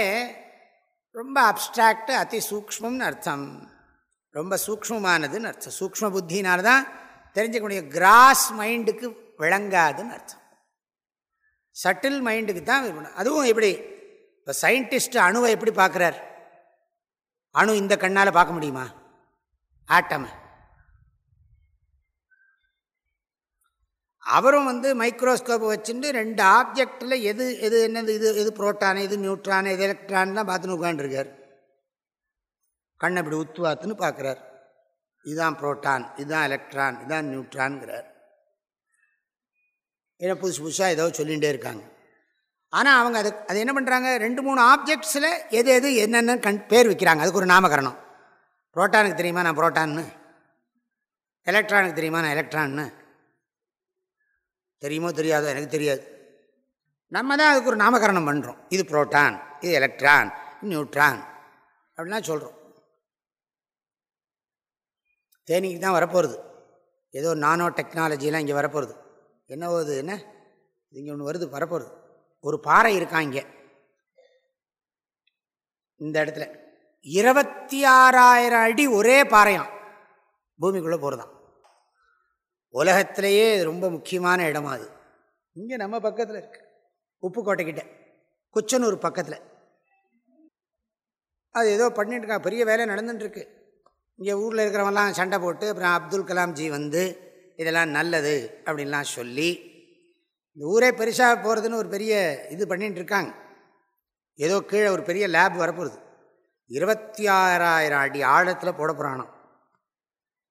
ரொம்ப அப்டிராக்டு அதி சூக்மம்னு அர்த்தம். ரொம்ப சூக்மமானதுன்னு அர்த்தம். சூக்ம புத்தினால்தான் தெரிஞ்சுக்க முடியும் கிராஸ் மைண்டுக்கு விளங்காதுன்னு அர்த்தம். சட்டில் மைண்டுக்கு தான் அதுவும் எப்படி? இப்போ சயின்டிஸ்ட் அணுவை எப்படி பார்க்குறார்? அணு இந்த கண்ணால் பார்க்க முடியுமா? ஆட்டம். அவரும் வந்து மைக்ரோஸ்கோப் வச்சுட்டு ரெண்டு ஆப்ஜெக்டில் எது எது என்னது இது எது புரோட்டானு இது நியூட்ரானு இது எலக்ட்ரான்லாம் பார்த்துன்னு உட்காந்துருக்கார் கண்ணை இப்படி உத்துவாத்துன்னு பார்க்குறார். இதுதான் புரோட்டான் இதுதான் எலக்ட்ரான் இதுதான் நியூட்ரான்ங்கிறார். ஏன்னா புதுசு புதுசாக ஏதோ சொல்லிகிட்டே இருக்காங்க. ஆனால் அவங்க அது அது என்ன பண்ணுறாங்க ரெண்டு மூணு ஆப்ஜெக்ட்ஸில் எது எது என்னென்னு கண் பேர் வைக்கிறாங்க. அதுக்கு ஒரு நாமகரணம். புரோட்டானுக்கு தெரியுமா நான் புரோட்டான்னு? எலக்ட்ரானுக்கு தெரியுமா நான் எலக்ட்ரான்னு? தெரியுமோ தெரியாதோ எனக்கு தெரியாது. நம்ம தான் அதுக்கு ஒரு நாமகரணம் பண்ணுறோம் இது புரோட்டான் இது எலக்ட்ரான் நியூட்ரான் அப்படின்லாம் சொல்கிறோம் தேனிக்கு தான் வரப்போகிறது ஏதோ நானோ டெக்னாலஜிலாம் இங்கே வரப்போகிறது என்ன போகுது என்ன? இங்கே ஒன்று வருது வரப்போகிறது ஒரு பாறை இருக்கான் இங்கே? இந்த இடத்துல. இருபத்தி ஆறாயிரம் அடி ஒரே பாறையாம். பூமிக்குள்ளே போகிறதான் உலகத்திலேயே ரொம்ப முக்கியமான இடமா அது. இங்கே நம்ம பக்கத்தில் இருக்கு. உப்புக்கோட்டைக்கிட்ட குச்சனூர் பக்கத்தில். அது ஏதோ பண்ணிட்டுருக்கான் பெரிய வேலை நடந்துட்டுருக்கு இங்கே ஊரில் இருக்கிறவங்கலாம் சண்டை போட்டு அப்புறம் அப்துல் கலாம்ஜி வந்து இதெல்லாம் நல்லது அப்படின்லாம் சொல்லி இந்த ஊரே பெருசாக போகிறதுன்னு ஒரு பெரிய இது பண்ணிகிட்டு இருக்காங்க ஏதோ கீழே ஒரு பெரிய லேப் வரப்போகுது. இருபத்தி ஆறாயிரம் அடி ஆழத்தில் போட போகிறானோ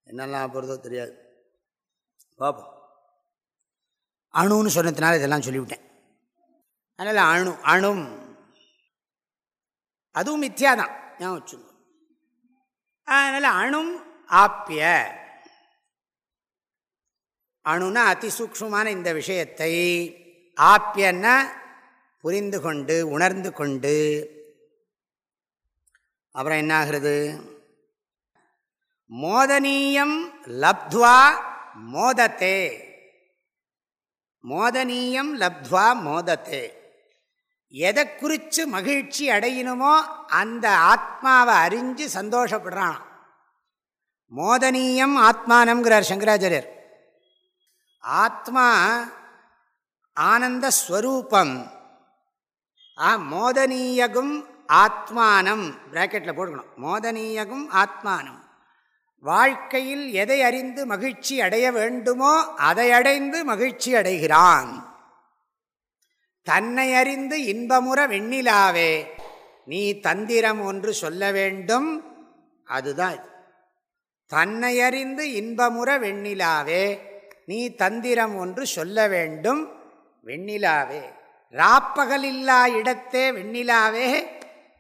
என்னெல்லாம் போகிறதோ தெரியாது. பார்ப்போம் அணுன்னு சொன்னதுனால இதெல்லாம் சொல்லிவிட்டேன். அதனால் அணு அணும். அதுவும் மித்யாதான். ஞாபகம் வச்சுங்க அதனால் அணும் ஆப்பிய அணுனா அதிசூக்ஷமான இந்த விஷயத்தை ஆப்பியன்னா புரிந்து கொண்டு உணர்ந்து கொண்டு அப்புறம் என்னாகிறது? மோதனீயம் லப்துவா மோதத்தே. மோதனீயம் லப்துவா மோதத்தே. எதை குறித்து மகிழ்ச்சி அடையணுமோ அந்த ஆத்மாவை அறிஞ்சு சந்தோஷப்படுறான் மோதனீயம் ஆத்மானம்ங்கிறார் சங்கராச்சாரியர். ஆத்மா ஆனந்த ஸ்வரூபம் ஆ மோதனீயகும் ஆத்மானம். பிராக்கெட்டில் போட்டுக்கணும். மோதனீயகும் ஆத்மானம். வாழ்க்கையில் எதை அறிந்து மகிழ்ச்சி அடைய வேண்டுமோ அதை அடைந்து மகிழ்ச்சி அடைகிறான். தன்னை அறிந்து இன்பமுற வெண்ணிலாவே நீ தந்திரம் ஒன்று சொல்ல வேண்டும். அதுதான் தன்னை அறிந்து இன்பமுற வெண்ணிலாவே நீ தந்திரம் ஒன்று சொல்ல வேண்டும். வெண்ணிலாவே. ராப்பகலில்லா இடத்தே வெண்ணிலாவே.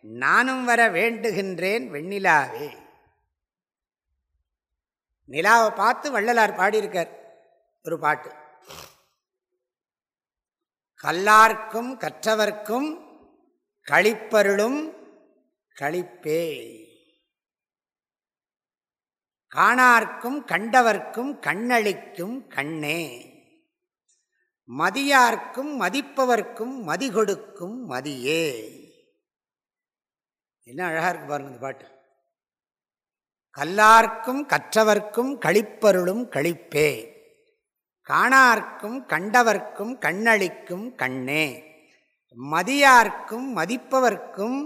நானும் வர வேண்டுகின்றேன் வெண்ணிலாவே. நிலாவை பார்த்து வள்ளலார் பாடியிருக்கார். ஒரு பாட்டு. கல்லார்க்கும் கற்றவர்க்கும் களிப்பருளும் களிப்பே காணார்க்கும் கண்டவர்க்கும் கண்ணளிக்கும் கண்ணே. மதியார்க்கும் மதிப்பவர்க்கும் மதி கொடுக்கும் மதியே. என்ன அழகா இருக்கு பாருங்க இந்த பாட்டு. கல்லார்க்கும் கற்றவர்க்கும் களிப்பருளும் கழிப்பே காணார்க்கும் கண்டவர்க்கும் கண்ணளிக்கும் கண்ணே. மதியார்க்கும் மதிப்பவர்க்கும்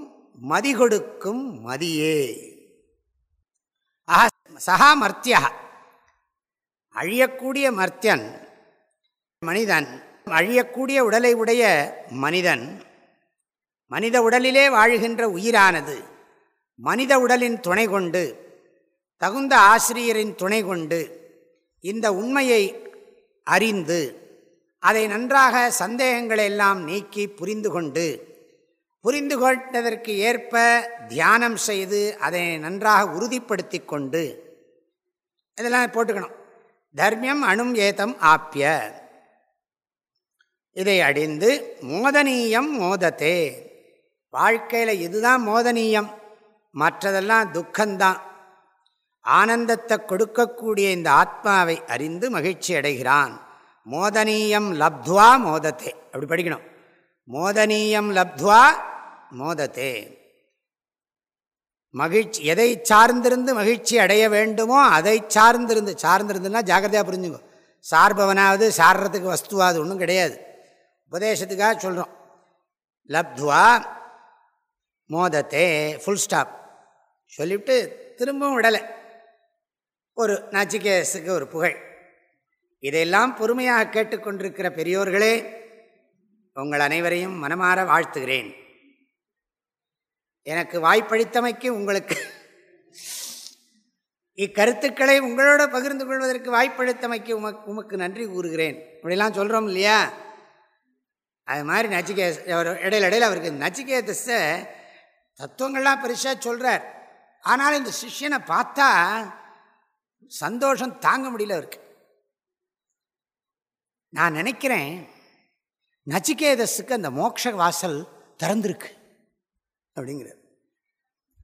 மதி கொடுக்கும் மதியே. ஆக சகா மர்த்தியா. அழியக்கூடிய மர்த்தியன் மனிதன் அழியக்கூடிய உடலை உடைய மனிதன். மனித உடலிலே வாழ்கின்ற உயிரானது மனித உடலின் துணை கொண்டு தகுந்த ஆசிரியரின் துணை கொண்டு இந்த உண்மையை அறிந்து அதை நன்றாக சந்தேகங்களை எல்லாம் நீக்கி புரிந்து கொண்டு புரிந்து கொண்டதற்கு ஏற்ப தியானம் செய்து அதை நன்றாக உறுதிப்படுத்தி கொண்டு இதெல்லாம் போட்டுக்கணும். தர்மியம் அணும் ஏதம் ஆப்பிய இதை அடிந்து மோதனீயம் மோதத்தே. வாழ்க்கையில் இதுதான் மோதனீயம். மற்றதெல்லாம் துக்கம்தான். ஆனந்தத்தை கொடுக்கக்கூடிய இந்த ஆத்மாவை அறிந்து மகிழ்ச்சி அடைகிறான். மோதனீயம் லப்துவா மோதத்தே. அப்படி படிக்கணும். மோதனீயம் லப்துவா மோதத்தே. மகிழ்ச்சி எதை சார்ந்திருந்து மகிழ்ச்சி அடைய வேண்டுமோ அதை சார்ந்திருந்து சார்ந்திருந்துன்னா ஜாகிரதையாக புரிஞ்சுங்க சார்பவனாவது சார்றதுக்கு வஸ்துவாது ஒன்றும் கிடையாது. உபதேசத்துக்காக சொல்கிறோம் லப்துவா மோதத்தே ஃபுல் ஸ்டாப் சொல்லிவிட்டு திரும்பவும் விடலை. ஒரு நச்சிகேஸுக்கு ஒரு புகழ். இதையெல்லாம் பொறுமையாக கேட்டுக்கொண்டிருக்கிற பெரியோர்களே உங்கள் அனைவரையும் மனமாற வாழ்த்துகிறேன். எனக்கு வாய்ப்பளித்தமைக்கு உங்களுக்கு இக்கருத்துக்களை உங்களோட பகிர்ந்து கொள்வதற்கு வாய்ப்பளித்தமைக்கு உமக்கு உமக்கு நன்றி கூறுகிறேன். இப்படிலாம் சொல்கிறோம் இல்லையா? அது மாதிரி நச்சிகே அவர் இடையில இடையில அவருக்கு நச்சிகேதஸை தத்துவங்கள்லாம் பெருசாக சொல்கிறார் ஆனாலும் இந்த சிஷ்யனை பார்த்தா சந்தோஷம் தாங்க முடியல அவருக்கு. நான் நினைக்கிறேன் நச்சிகேதஸுக்கு அந்த மோட்ச வாசல் திறந்திருக்கு. அப்படிங்கிறது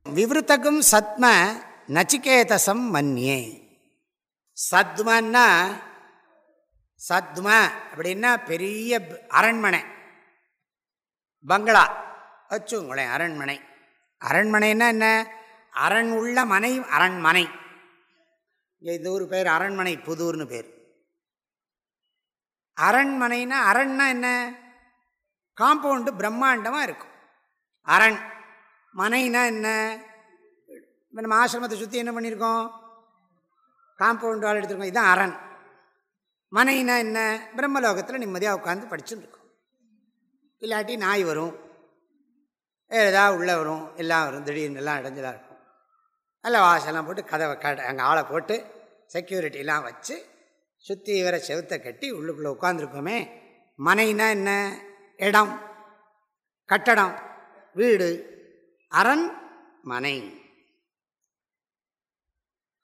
விவருத்தகும் சத்ம நச்சிகேதசம் மன்னியே. சத்மன்னா சத்ம அப்படின்னா பெரிய அரண்மனை. பங்களா. வச்சுங்களேன் அரண்மனை. அரண்மனைன்னா என்ன? அரண் உள்ள மனை அரண்மனை இந்த ஒரு பேர் அரண்மனை புதூர்னு பேர். அரண்மனைனா அரண்னா என்ன? காம்பவுண்டு பிரம்மாண்டமாக இருக்கும். அரண். மனைனா என்ன? இப்போ நம்ம ஆசிரமத்தை சுற்றி என்ன பண்ணியிருக்கோம் காம்பவுண்ட் வால் எடுத்துருக்கோம். இதுதான் அரண். மனைனா என்ன? பிரம்மலோகத்தில் நிம்மதியாக உட்காந்து படிச்சுருக்கோம். இல்லாட்டி நாய் வரும். வேறு ஏதாவது உள்ளே வரும். எல்லாம் வரும். திடீர்னு எல்லாம் இடைஞ்சலாக இருக்கும். நல்ல வாசலாம் போட்டு கதவை கட அங்கே ஆளை போட்டு செக்யூரிட்டிலாம் வச்சு சுற்றி வர செவத்தை கட்டி உள்ளுக்குள்ளே உட்காந்துருக்கோமே மனைனா என்ன? இடம். கட்டடம். வீடு. அரண் மனை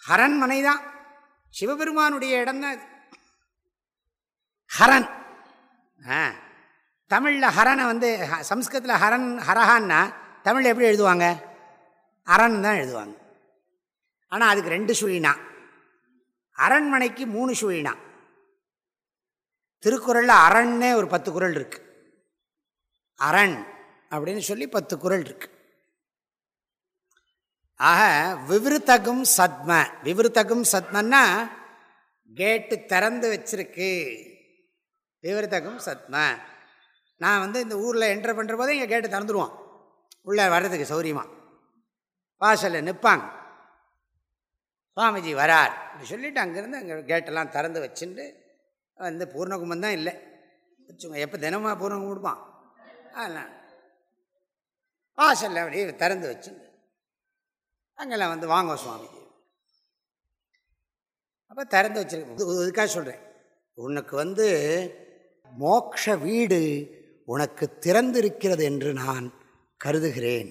ஹரண்மனை தான். சிவபெருமானுடைய இடம் தான் ஹரன். ஆ. தமிழில் ஹரனை வந்து சம்ஸ்கிருதத்தில் ஹரன் ஹரஹான்னா தமிழில் எப்படி எழுதுவாங்க? அரண் தான் எழுதுவாங்க. ஆனால் அதுக்கு ரெண்டு சுழினா. அரண்மனைக்கு மூணு சுழினா. திருக்குறளில் அரண்னே ஒரு பத்து குரல் இருக்கு. அரண் அப்படின்னு சொல்லி பத்து குரல் இருக்கு. ஆக விவருத்தகும் சத்ம. விவருத்தகும் சத்மன்னா கேட்டு திறந்து வச்சிருக்கு. விவருத்தகும் சத்ம. நான் வந்து இந்த ஊரில் என்டர் பண்ணுற போதே இங்கே கேட்டு திறந்துடுவோம் உள்ளே வர்றதுக்கு சௌரியமாக வாசலில் நிற்பாங்க சுவாமிஜி வரார். அப்படி சொல்லிவிட்டு அங்கேருந்து அங்கே கேட்டெல்லாம் திறந்து வச்சுட்டு வந்து பூர்ணகும்பம் தான் இல்லை. வச்சுங்க எப்போ தினமாக பூர்ணகும்பம் கொடுப்பான். அதெல்லாம். வாசலில் அப்படியே திறந்து வச்சுட்டு அங்கெல்லாம் வந்து வாங்க சுவாமி. அப்போ திறந்து வச்சிருக்கேன் இதுக்காக சொல்கிறேன் உனக்கு வந்து மோக்ஷ வீடு உனக்கு திறந்திருக்கிறது என்று நான் கருதுகிறேன்.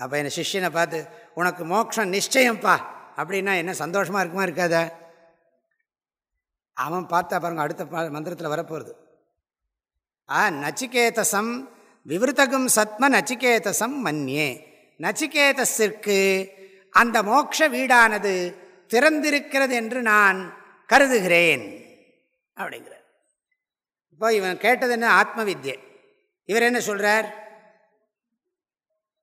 அப்போ என் சிஷ்யனை பார்த்து உனக்கு மோட்சம் நிச்சயம்ப்பா அப்படின்னா என்ன சந்தோஷமாக இருக்குமா இருக்காத? அவன் பார்த்தா பாருங்க அடுத்த மந்திரத்தில் வரப்போகிறது ஆ நச்சிகேதசம் விவருத்தகும் சத்ம நச்சிகேதசம் மன்னியே நச்சிகேதஸிற்கு அந்த மோக்ஷ வீடானது திறந்திருக்கிறது என்று நான் கருதுகிறேன். அப்படிங்கிறார். இப்போ இவன் கேட்டது என்ன? ஆத்ம வித்யை இவர் என்ன சொல்கிறார்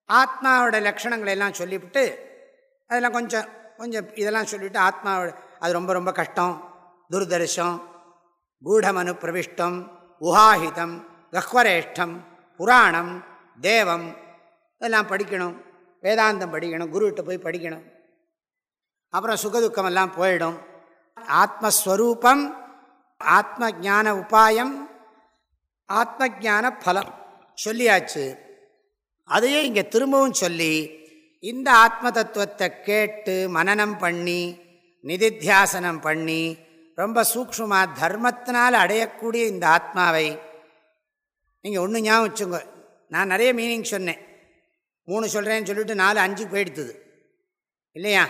ஆத்மாவோட லக்ஷணங்களை எல்லாம் சொல்லிவிட்டு அதெல்லாம் கொஞ்சம் கொஞ்சம் இதெல்லாம் சொல்லிவிட்டு ஆத்மாவோட அது ரொம்ப ரொம்ப கஷ்டம். துர்தர்ஷம் கூடமனு பிரவிஷ்டம் உஹாஹிதம் கஹ்வரேஷ்டம் புராணம் தேவம் எல்லாம் படிக்கணும். வேதாந்தம் படிக்கணும் குருக்கிட்ட போய் படிக்கணும். அப்புறம் சுகதுக்கமெல்லாம் போயிடும். ஆத்மஸ்வரூபம் ஆத்ம ஜான உபாயம் ஆத்ம ஜான பலம். சொல்லியாச்சு. அதையே இங்கே திரும்பவும் சொல்லி இந்த ஆத்ம தத்துவத்தை கேட்டு மனநம் பண்ணி நிதித்தியாசனம் பண்ணி ரொம்ப சூக்ஷமாக தர்மத்தினால் அடையக்கூடிய இந்த ஆத்மாவை நீங்கள் ஒன்று ஞாபகம் வச்சுங்க நான் நிறைய மீனிங் சொன்னேன். மூணு சொல்கிறேன்னு சொல்லிட்டு நாலு அஞ்சு போயிடுத்துது. இல்லையா?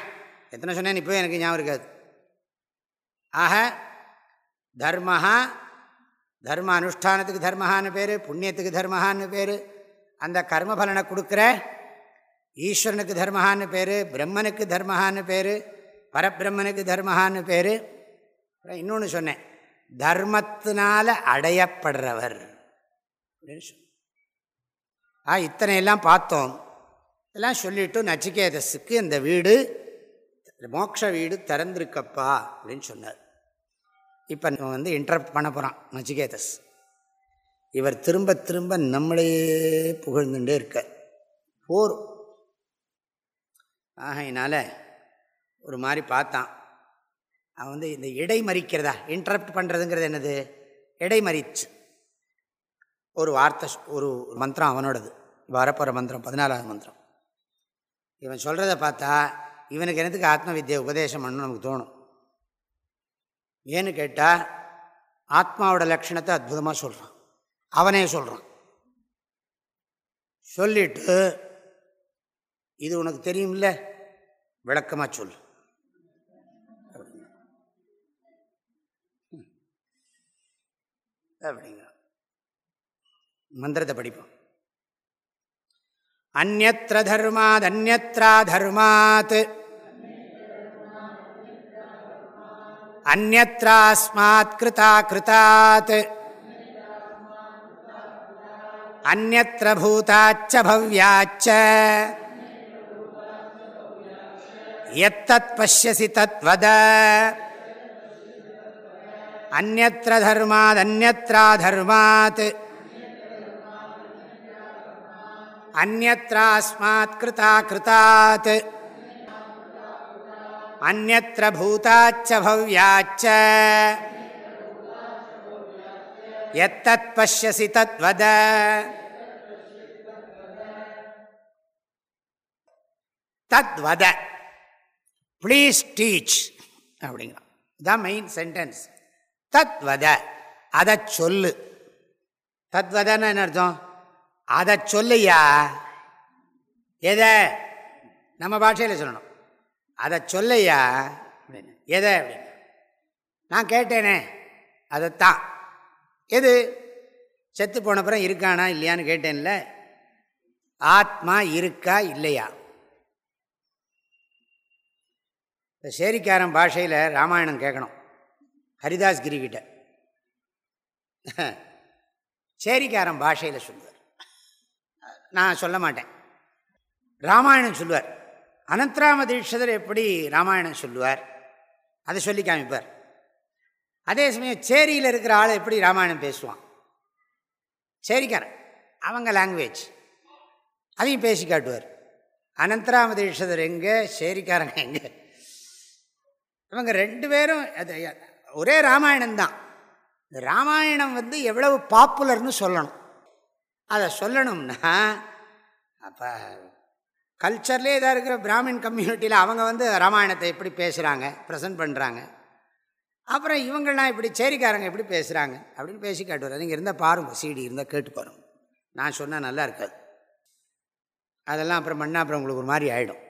எத்தனை சொன்னேன் இப்போ எனக்கு ஞாபகம் இருக்காது. ஆக தர்மஹா தர்ம அனுஷ்டானத்துக்கு தர்மஹான்னு பேர் புண்ணியத்துக்கு தர்மஹான்னு பேர் அந்த கர்மபலனை கொடுக்குற ஈஸ்வரனுக்கு தர்மஹான்னு பேர் பிரம்மனுக்கு தர்மஹான்னு பேர் பரபிரம்மனுக்கு தர்மஹான்னு பேர். அப்புறம் இன்னொன்று சொன்னேன். தர்மத்தினால் அடையப்படுறவர். அப்படின்னு சொன்ன ஆ இத்தனை எல்லாம் பார்த்தோம். இதெல்லாம் சொல்லிவிட்டு நச்சிகேதஸுக்கு இந்த வீடு மோக்ஷ வீடு திறந்திருக்கப்பா அப்படின்னு சொன்னார். இப்போ நம்ம வந்து இன்டரப்ட் பண்ண போகிறான் நச்சிகேதஸ். இவர் திரும்ப திரும்ப நம்மளையே புகழ்ந்துட்டே இருக்க போரும் ஆகையினால ஒரு மாதிரி பார்த்தான். அவன் வந்து இந்த இடை மறிக்கிறதா? இன்டரப்ட் பண்ணுறதுங்கிறது என்னது? இடைமறிச்சு ஒரு வார்த்தை ஒரு மந்திரம் அவனோடது. வரப்போகிற மந்திரம் பதினாலாவது மந்திரம். இவன் சொல்கிறத பார்த்தா இவனுக்கு என்னத்துக்கு ஆத்ம வித்தியை உபதேசம் பண்ணணும் நமக்கு தோணும். ஏன்னு கேட்டால் ஆத்மாவோட லட்சணத்தை அற்புதமாக சொல்கிறான் அவனே சொல்கிறான் சொல்லிட்டு இது உனக்கு தெரியும்ல? விளக்கமாக சொல் அப்படிங்க மந்திரத்தை படிப்போம். அந்நத்திர தர்மாத் அந்நத்ரா தர்மாத். அந்நத்ராஸ்மாத் கிருதா கிருதாத். அந்நத்திர பூதாச்ச பவ்யாச்ச. எத்தத் பசியசி தத்வத அந்நத்திர தர்மாத் அந்நத்ரா தர்மாத். அந்நத்ராஸ்மாத் कृता कृतात् अन्यत्र भूताच्च भव्याच्च எத்தத் பசியசி தத்வத. தத்வத. ப்ளீஸ் டீச் அப்படிங்கிறான். இதுதான் மெயின் சென்டென்ஸ் தத்வத. அதை சொல்லு. தத்வதன்னு என்ன அர்த்தம்? அதை சொல்லையா? எதை? நம்ம பாஷையில் சொல்லணும். அதை சொல்லையா? அப்படின்னு. எதை அப்படின்னு. நான் கேட்டேனே அதைத்தான். எது? செத்து போனப்புறம் இருக்கானா இல்லையான்னு கேட்டேன்ல. ஆத்மா இருக்கா இல்லையா? இந்த சேரிக்காரன் பாஷையில் ராமாயணம் கேட்கணும். ஹரிதாஸ் கிரிகிட்ட. சேரிக்காரன் பாஷையில் சொல்லு. நான் சொல்ல மாட்டேன். ராமாயணம் சொல்லுவார். அனந்தராம தீட்சிதர் எப்படி ராமாயணம் சொல்லுவார்? அதை சொல்லி காமிப்பார். அதே சமயம் சேரியில் இருக்கிற ஆள் எப்படி ராமாயணம் பேசுவான்? சேரிக்காரன். அவங்க லாங்குவேஜ் அதையும் பேசி காட்டுவார். அனந்தராம தீட்சிதர் எங்கே? சேரிக்காரங்க எங்கே? இவங்க ரெண்டு பேரும் அது ஒரே ராமாயணம் தான் ராமாயணம் வந்து எவ்வளவு பாப்புலர்னு சொல்லணும். அதை சொல்லணும்னா அப்போ கல்ச்சர்லேயே இதாக இருக்கிற பிராமின் கம்யூனிட்டியில் அவங்க வந்து ராமாயணத்தை எப்படி பேசுகிறாங்க ப்ரெசன்ட் பண்ணுறாங்க அப்புறம் இவங்கள்லாம் இப்படி சேரிக்காரங்க எப்படி பேசுகிறாங்க அப்படின்னு பேசி காட்டுவார். நீங்கள் இருந்தால் பாருங்கள் சிடி இருந்தால் கேட்டு பாருங்கள் நான் சொன்னால் நல்லா இருக்காது. அதெல்லாம் அப்புறம் பண்ணால் அப்புறம் உங்களுக்கு ஒரு மாதிரி ஆகிடும்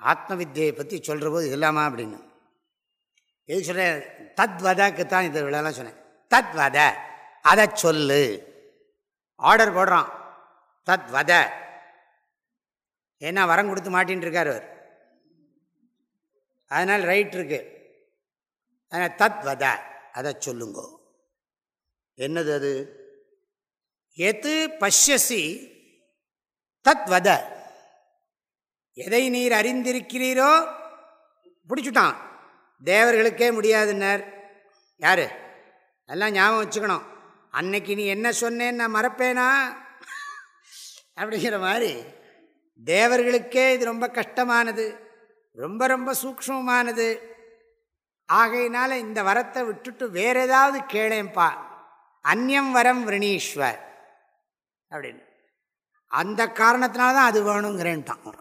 ஆத்ம வித்தியை பற்றி சொல்கிற போது இல்லாமா அப்படின்னு. எது சொல்கிறேன் தத்வதக்கு தான் இது விழாலாம் சொன்னேன். தத்வத அதை சொல்லு. ஆர்டர் போடுறான். தத்வத ஏன்னா வரம் கொடுத்து மாட்டின்னு இருக்கார் அவர். அதனால் ரைட் இருக்கு. அதனால் தத்வத அதை சொல்லுங்கோ. என்னது அது? எது பஷ்யசி தத்வத எதை நீர் அறிந்திருக்கிறீரோ? பிடிச்சுட்டான். தேவர்களுக்கே முடியாதுன்னர். யார்? எல்லாம் ஞாபகம் வச்சுக்கணும். அன்னைக்கு நீ என்ன சொன்னேன்னு நான் மறப்பேனா? அப்படிங்கிற மாதிரி தேவர்களுக்கே இது ரொம்ப கஷ்டமானது. ரொம்ப ரொம்ப சூக்ஷமானது ஆகையினால இந்த வரத்தை விட்டுட்டு வேற ஏதாவது கேளேன்ப்பா அந்நியம் வரம் விரணீஸ்வர். அப்படின்னு. அந்த காரணத்தினால தான் அது வேணுங்கிறேன்ட்டான்.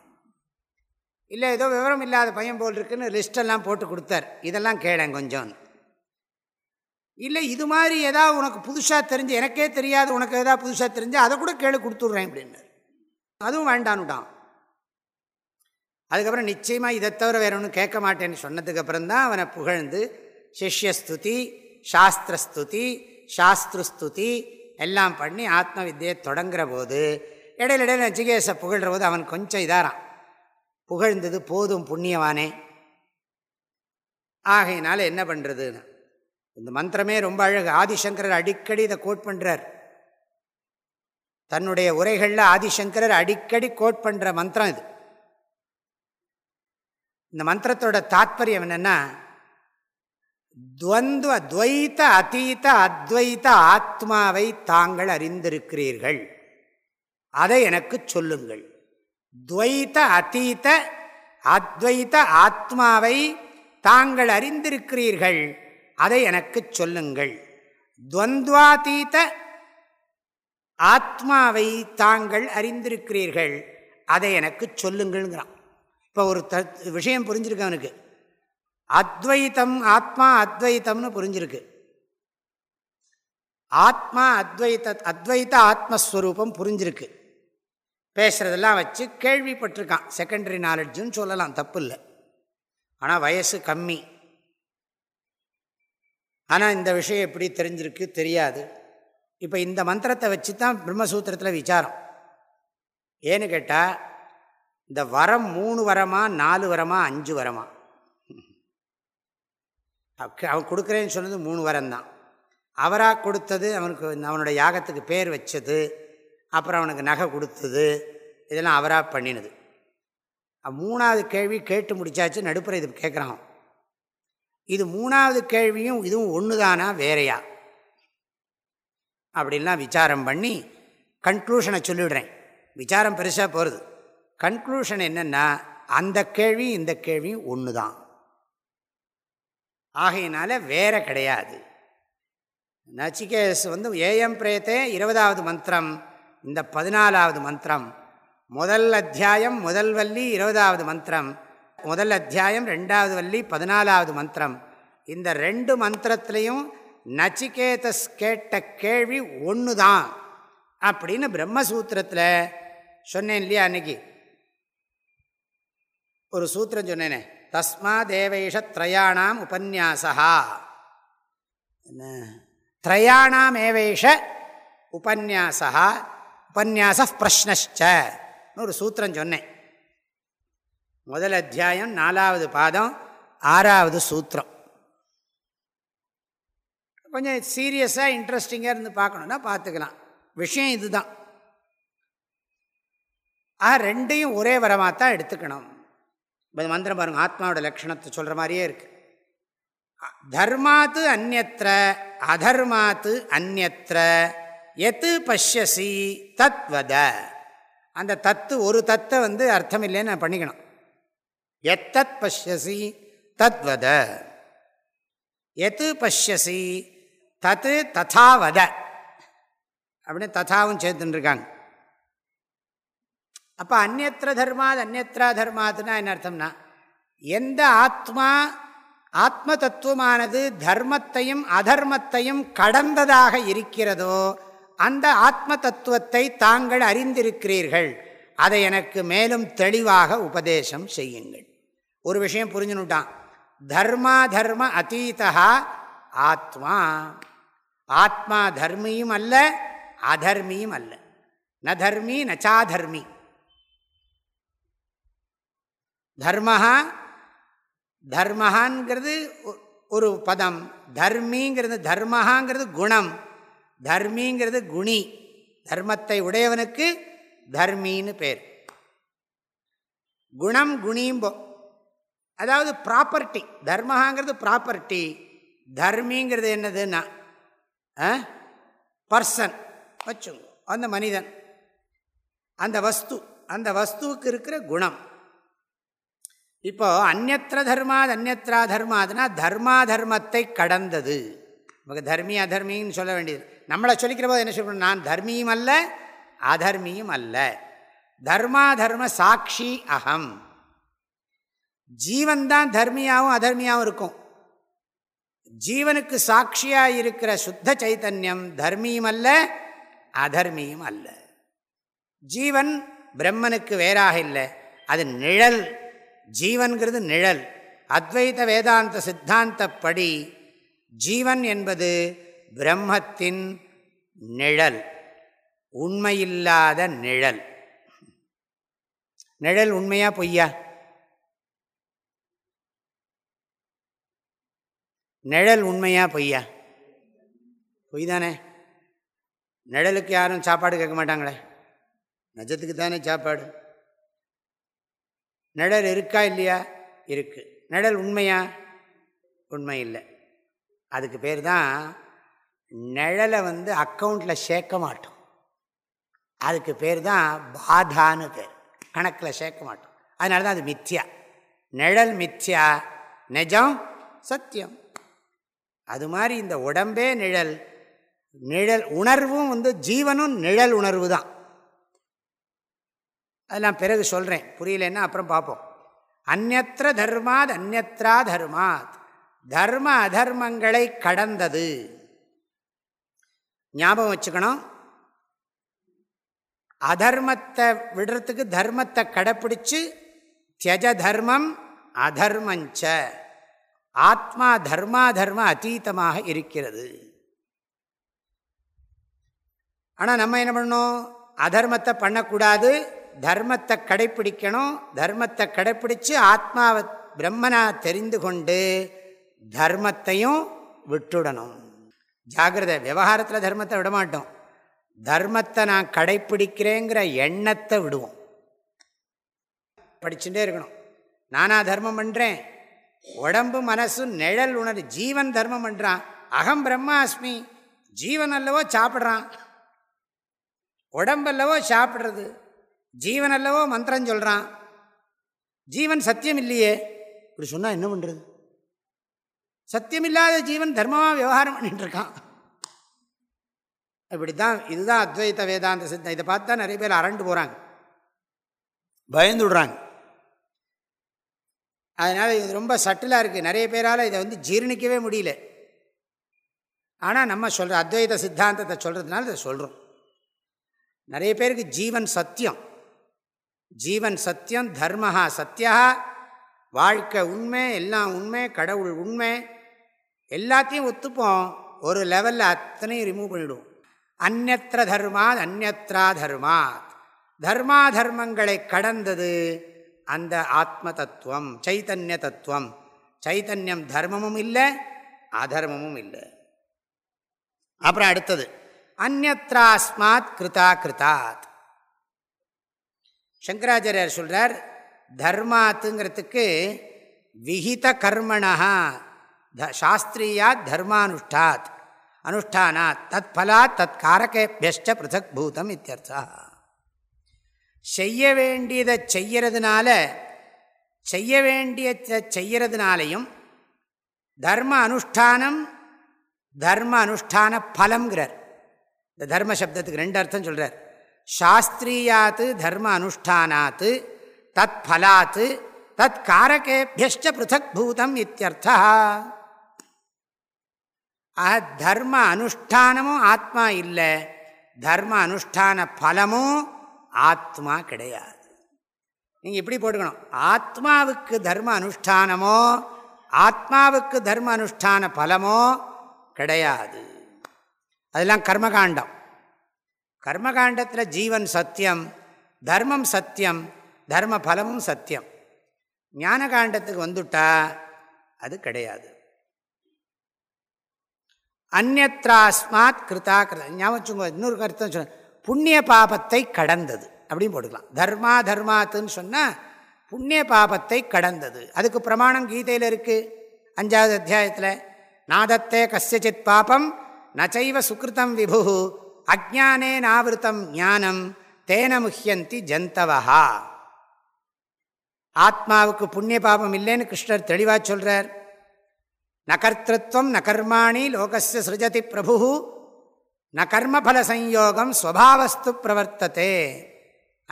இல்லை ஏதோ விவரம் இல்லாத பையன் போல் இருக்குன்னு லிஸ்டெல்லாம் போட்டு கொடுத்தார். இதெல்லாம் கேளேன் கொஞ்சம். இல்லை இது மாதிரி ஏதாவது உனக்கு புதுசாக தெரிஞ்சு எனக்கே தெரியாது உனக்கு ஏதாவது புதுசாக தெரிஞ்சு அதை கூட கேளு கொடுத்துட்றேன் அப்படின்னு அதுவும் வேண்டானுடான் அதுக்கப்புறம் நிச்சயமாக இதை தவிர வேற ஒன்றும் கேட்க மாட்டேன்னு சொன்னதுக்கப்புறம் தான் அவனை புகழ்ந்து சிஷ்யஸ்துதி சாஸ்திரஸ்துதி சாஸ்திரஸ்துதி எல்லாம் பண்ணி ஆத்ம வித்தியை தொடங்குற போது இடையில இடையில நச்சிகேச புகழ்கிற போது அவன் கொஞ்சம் இதாரான் புகழ்ந்தது போதும் புண்ணியவானே. ஆகையினால என்ன பண்ணுறதுன்னு இந்த மந்திரமே ரொம்ப அழகு. ஆதிசங்கரர் அடிக்கடி இதை கோட் பண்ணுறார் தன்னுடைய உரைகளில் ஆதிசங்கரர் அடிக்கடி கோட் பண்ணுற மந்திரம் இது. இந்த மந்திரத்தோட தாத்பரியம் என்னென்னா துவந்துவ துவைத்த அதீத அத்வைத்த ஆத்மாவை தாங்கள் அறிந்திருக்கிறீர்கள். அதை எனக்கு சொல்லுங்கள். துவைத்த அதீத அத்வைத்த ஆத்மாவை தாங்கள் அறிந்திருக்கிறீர்கள். அதை எனக்கு சொல்லுங்கள். துவந்த்வாதீத ஆத்மாவை தாங்கள் அறிந்திருக்கிறீர்கள் அதை எனக்கு சொல்லுங்கள்ங்கிறான். இப்போ ஒரு த விஷயம் புரிஞ்சிருக்கு அவனுக்கு. அத்வைத்தம் ஆத்மா அத்வைத்தம்னு புரிஞ்சிருக்கு. ஆத்மா அத்வைத்த அத்வைத்த ஆத்மஸ்வரூபம் புரிஞ்சிருக்கு. பேசுகிறதெல்லாம் வச்சு கேள்விப்பட்டிருக்கான். செகண்டரி நாலெட்ஜுன்னு சொல்லலாம் தப்பு இல்லை ஆனால் வயசு கம்மி. ஆனால் இந்த விஷயம் எப்படி தெரிஞ்சிருக்கு? தெரியாது. இப்போ இந்த மந்திரத்தை வச்சு தான் பிரம்மசூத்திரத்தில் விசாரம். ஏன்னு கேட்டால் இந்த வரம் மூணு வரமா நாலு வரமா அஞ்சு வரமா? அவன் கொடுக்குறேன்னு சொன்னது மூணு வரம் தான் அவராக கொடுத்தது அவனுக்கு அவனுடைய யாகத்துக்கு பேர் வச்சது அப்புறம் அவனுக்கு நகை கொடுத்தது இதெல்லாம் அவராக பண்ணினது. மூணாவது கேள்வி கேட்டு முடிச்சாச்சு நடுப்புற இது கேட்குறான் இது மூணாவது கேள்வியும் இதுவும் ஒன்று தானா வேறையா? அப்படின்லாம் விசாரம் பண்ணி கன்க்ளூஷனை சொல்லிவிடுறேன் விசாரம் பெருசாக போகிறது கன்க்ளூஷன் என்னென்னா அந்த கேள்வியும் இந்த கேள்வியும் ஒன்று தான் ஆகையினால வேற கிடையாது. நச்சிகேஸ் வந்து ஏஎம் பிரேத்தே இருபதாவது மந்திரம் இந்த பதினாலாவது மந்திரம் முதல் அத்தியாயம் முதல் வள்ளி இருபதாவது மந்திரம் முதல் அத்தியாயம் ரெண்டாவது வள்ளி பதினாலாவது மந்திரம். இந்த ரெண்டு மந்திரத்திலையும் நச்சிகேதஸ் கேட்ட கேள்வி ஒன்று தான் அப்படின்னு பிரம்மசூத்திரத்தில் சொன்னேன் இல்லையா அன்னைக்கு? ஒரு சூத்திரம் சொன்னேனே தஸ்மா தேவேஷ திரயாணாம் உபன்யாசா என்ன? திரயாணாம் ஏவேஷ உபன்யாசா உபன்யாச பிரஷ்னச்ச ஒரு சூத்திரம் சொன்னேன். முதல் அத்தியாயம் நாலாவது பாதம் ஆறாவது சூத்திரம். கொஞ்சம் சீரியஸாக இன்ட்ரெஸ்டிங்காக இருந்து பார்க்கணுன்னா பார்த்துக்கலாம். விஷயம் இதுதான். ஆ ரெண்டையும் ஒரே வரமாக தான் எடுத்துக்கணும் மந்திரம் பாருங்க ஆத்மாவோட லட்சணத்தை சொல்கிற மாதிரியே இருக்கு. தர்மாத்து அந்நத்திர அதர்மாத்து அந்நத்திர எத்து பஷ்யசி தத்வத. அந்த தத்து ஒரு தத்தை வந்து அர்த்தம் இல்லைன்னு நான் பண்ணிக்கணும். எத்தத் பஷ்யசி தத்வத. எது பஷ்யசி? தத்து ததாவத. அப்படின்னு ததாவும் சேர்த்துட்டுருக்காங்க. அப்போ அந்நத்திர தர்மாத் அந்நத்திரா தர்மாத்துனா என்ன அர்த்தம்னா எந்த ஆத்மா ஆத்ம தத்துவமானது தர்மத்தையும் அதர்மத்தையும் கடந்ததாக இருக்கிறதோ அந்த ஆத்ம தத்துவத்தை தாங்கள் அறிந்திருக்கிறீர்கள். அதை எனக்கு மேலும் தெளிவாக உபதேசம் செய்யுங்கள். ஒரு விஷயம் புரிஞ்சுனுட்டான் தர்மா தர்ம அத்தீதா ஆத்மா. ஆத்மா தர்மியும் அல்ல அதர்மியும் அல்ல. ந தர்மி நச்சாதர்மி தர்மஹா தர்மஹான்கிறது ஒரு பதம். தர்மிங்கிறது தர்மஹாங்கிறது குணம். தர்மிங்கிறது குணி. தர்மத்தை உடையவனுக்கு தர்மின்னு பேர். குணம் குணிம்போ அதாவது ப்ராப்பர்ட்டி தர்மஹாங்கிறது ப்ராப்பர்ட்டி தர்மிங்கிறது என்னதுன்னா பர்சன் வச்சுங்க அந்த மனிதன். அந்த வஸ்து அந்த வஸ்துவுக்கு இருக்கிற குணம். இப்போது அந்நத்திர தர்மாத் அந்நத்ரா தர்மாதுனா தர்மா தர்மத்தை கடந்தது. நமக்கு தர்மி அதர்மின்னு சொல்ல வேண்டியது. நம்மளை சொல்லிக்கிற போது என்ன சொல்லணும் நான் தர்மியும் அல்ல அதர்மியும் அல்ல. தர்மா தர்ம சாட்சி அகம். ஜீவன் தான் தர்மியாகவும் அதர்மியாகவும் இருக்கும். ஜீவனுக்கு சாட்சியாக இருக்கிற சுத்த சைத்தன்யம் தர்மியும் அல்ல அதர்மியும் அல்ல. ஜீவன் பிரம்மனுக்கு வேறாக இல்லை. அது நிழல். ஜீவன்கிறது நிழல். அத்வைத வேதாந்த சித்தாந்தப்படி ஜீவன் என்பது பிரம்மத்தின் நிழல். உண்மையில்லாத நிழல். நிழல் உண்மையா பொய்யா? நிழல் உண்மையா பொய்யா? பொய் தானே நிழலுக்கு யாரும் சாப்பாடு கேட்க மாட்டாங்களே. நஜத்துக்கு தானே சாப்பாடு. நிழல் இருக்கா இல்லையா? இருக்கு. நிழல் உண்மையா? உண்மை இல்லை அதுக்கு பேர் தான் நிழலை வந்து அக்கௌண்ட்டில் சேர்க்க மாட்டோம். அதுக்கு பேர் தான் பாதான்னு பேர். கணக்கில் சேர்க்க மாட்டோம். அதனால தான் அது மித்யா. நிழல் மித்யா. நிஜம் சத்தியம். அது மாதிரி இந்த உடம்பே நிழல். நிழல் உணர்வும் வந்து ஜீவனும் நிழல் உணர்வு தான். அதெல்லாம் பிறகு சொல்கிறேன் புரியலன்னா அப்புறம் பார்ப்போம். அந்நத்திர தர்மாத் அந்நத்ரா தர்மாத். தர்ம அதர்மங்களை கடந்தது. ஞாபகம் வச்சுக்கணும். அதர்மத்தை விடுறதுக்கு தர்மத்தை கடைப்பிடிச்சு தியஜ தர்மம் அதர்மஞ்ச. ஆத்மா தர்மா தர்ம அத்தீத்தமாக இருக்கிறது. ஆனால் நம்ம என்ன பண்ணணும்? அதர்மத்தை பண்ணக்கூடாது. தர்மத்தை கடைப்பிடிக்கணும். தர்மத்தை கடைப்பிடித்து ஆத்மாவை பிரம்மனா தெரிந்து கொண்டு தர்மத்தையும் விட்டுடணும். ஜாகிரத விவகாரத்தில் தர்மத்தை விடமாட்டோம். தர்மத்தை நான் கடைப்பிடிக்கிறேங்கிற எண்ணத்தை விடுவோம். படிச்சுட்டே இருக்கணும். நானா தர்மம் பண்ணுறேன் உடம்பு மனசு நிழல் உணர்வு ஜீவன் தர்மம் பண்ணுறான் அகம் பிரம்மாஸ்மி. ஜீவன் அல்லவோ சாப்பிட்றான். உடம்பல்லவோ சாப்பிட்றது. ஜீவன் அல்லவோ மந்திரம் சொல்கிறான் ஜீவன் சத்தியம் இல்லையே. இப்படி சொன்னால் என்ன பண்ணுறது சத்தியமில்லாத ஜீவன் தர்மமாக விவகாரம் பண்ணிட்டுருக்கான் இப்படி தான் இதுதான் அத்வைத வேதாந்த சித்தம் இதை பார்த்து தான் நிறைய பேர் அரண்டு போகிறாங்க பயந்து விடுறாங்க அதனால் இது ரொம்ப சட்டிலாக இருக்குது நிறைய பேரால் இதை வந்து ஜீர்ணிக்கவே முடியல. ஆனால் நம்ம சொல்கிற அத்வைத சித்தாந்தத்தை சொல்கிறதுனால இதை சொல்கிறோம் நிறைய பேருக்கு ஜீவன் சத்தியம். ஜீவன் சத்தியம் தர்மஹா சத்தியா வாழ்க்கை உண்மை எல்லாம் உண்மை கடவுள் உண்மை எல்லாத்தையும் ஒத்துப்போம். ஒரு லெவலில் அத்தனையும் ரிமூவ் பண்ணிவிடுவோம் அந்நத்திர தர்மாத் அந்நத்ரா தர்மாத். தர்மா தர்மங்களை கடந்தது அந்த ஆத்ம தத்துவம் சைத்தன்ய தத்துவம் சைத்தன்யம் தர்மமும் இல்லை அதர்மமும் இல்லை. அப்புறம் அடுத்தது அந்நத்ராஸ்மாத் கிருதா கிருதாத். சங்கராச்சாரியார் சொல்கிறார் தர்மாத்துங்கிறதுக்கு விஹித கர்மணா சாஸ்திரியாத் தர்மானுஷ்டாத் அனுஷ்டானாத் தத் பலாத் தத் காரகேபியஷ்ட பிருதக் பூதம் இத்தியர்த்தா. செய்ய வேண்டியதை செய்யறதுனால செய்ய வேண்டிய செய்யறதுனாலையும் தர்ம அனுஷ்டானம் தர்ம அனுஷ்டான பலம்ங்கிறார். இந்த தர்ம சப்தத்துக்கு ரெண்டு அர்த்தம் சொல்கிறார் சாஸ்திரியாத்து தர்ம அனுஷ்டானாத்து தத் பலாத்து தத் காரகேபியஷ்ட பிருத்தக் பூதம் இத்தியர்த்தா. தர்ம அனுஷ்டானமும் ஆத்மா இல்லை தர்ம அனுஷ்டான பலமும் ஆத்மா கிடையாது. நீங்கள் இப்படி போட்டுக்கணும்? ஆத்மாவுக்கு தர்ம அனுஷ்டானமோ ஆத்மாவுக்கு தர்ம அனுஷ்டான பலமோ கிடையாது. அதெல்லாம் கர்மகாண்டம். கர்மகாண்டத்தில் ஜீவன் சத்தியம் தர்மம் சத்தியம் தர்ம பலமும் சத்தியம். ஞான காண்டத்துக்கு வந்துட்டா அது கிடையாது. அந்நத்ராஸ்மாத் கிருதா கிருதா. ஞாபகம் இன்னொரு கருத்தம் சொன்ன புண்ணிய பாபத்தை கடந்தது. அப்படின்னு போட்டுக்கலாம். தர்மா தர்மாத்துன்னு சொன்னால் புண்ணிய பாபத்தை கடந்தது. அதுக்கு பிரமாணம் கீதையில் இருக்குது அஞ்சாவது அத்தியாயத்தில் நாதத்தே கசியச்சித் பாபம் நச்சைவ சுக்கிருத்தம் விபு அஜானே நாவிருத்தம் ஞானம் தேன முஹியந்தி ஜந்தவஹா. ஆத்மாவுக்கு புண்ணிய பாபம் இல்லைன்னு கிருஷ்ணர் தெளிவாக சொல்கிறார் நகர்த்திருவம் நகர்மாணி லோகஸ்ய சிருஜதி பிரபு ந கர்மபல சம்யோகம் ஸ்வபாவஸ்து பிரவர்த்ததே.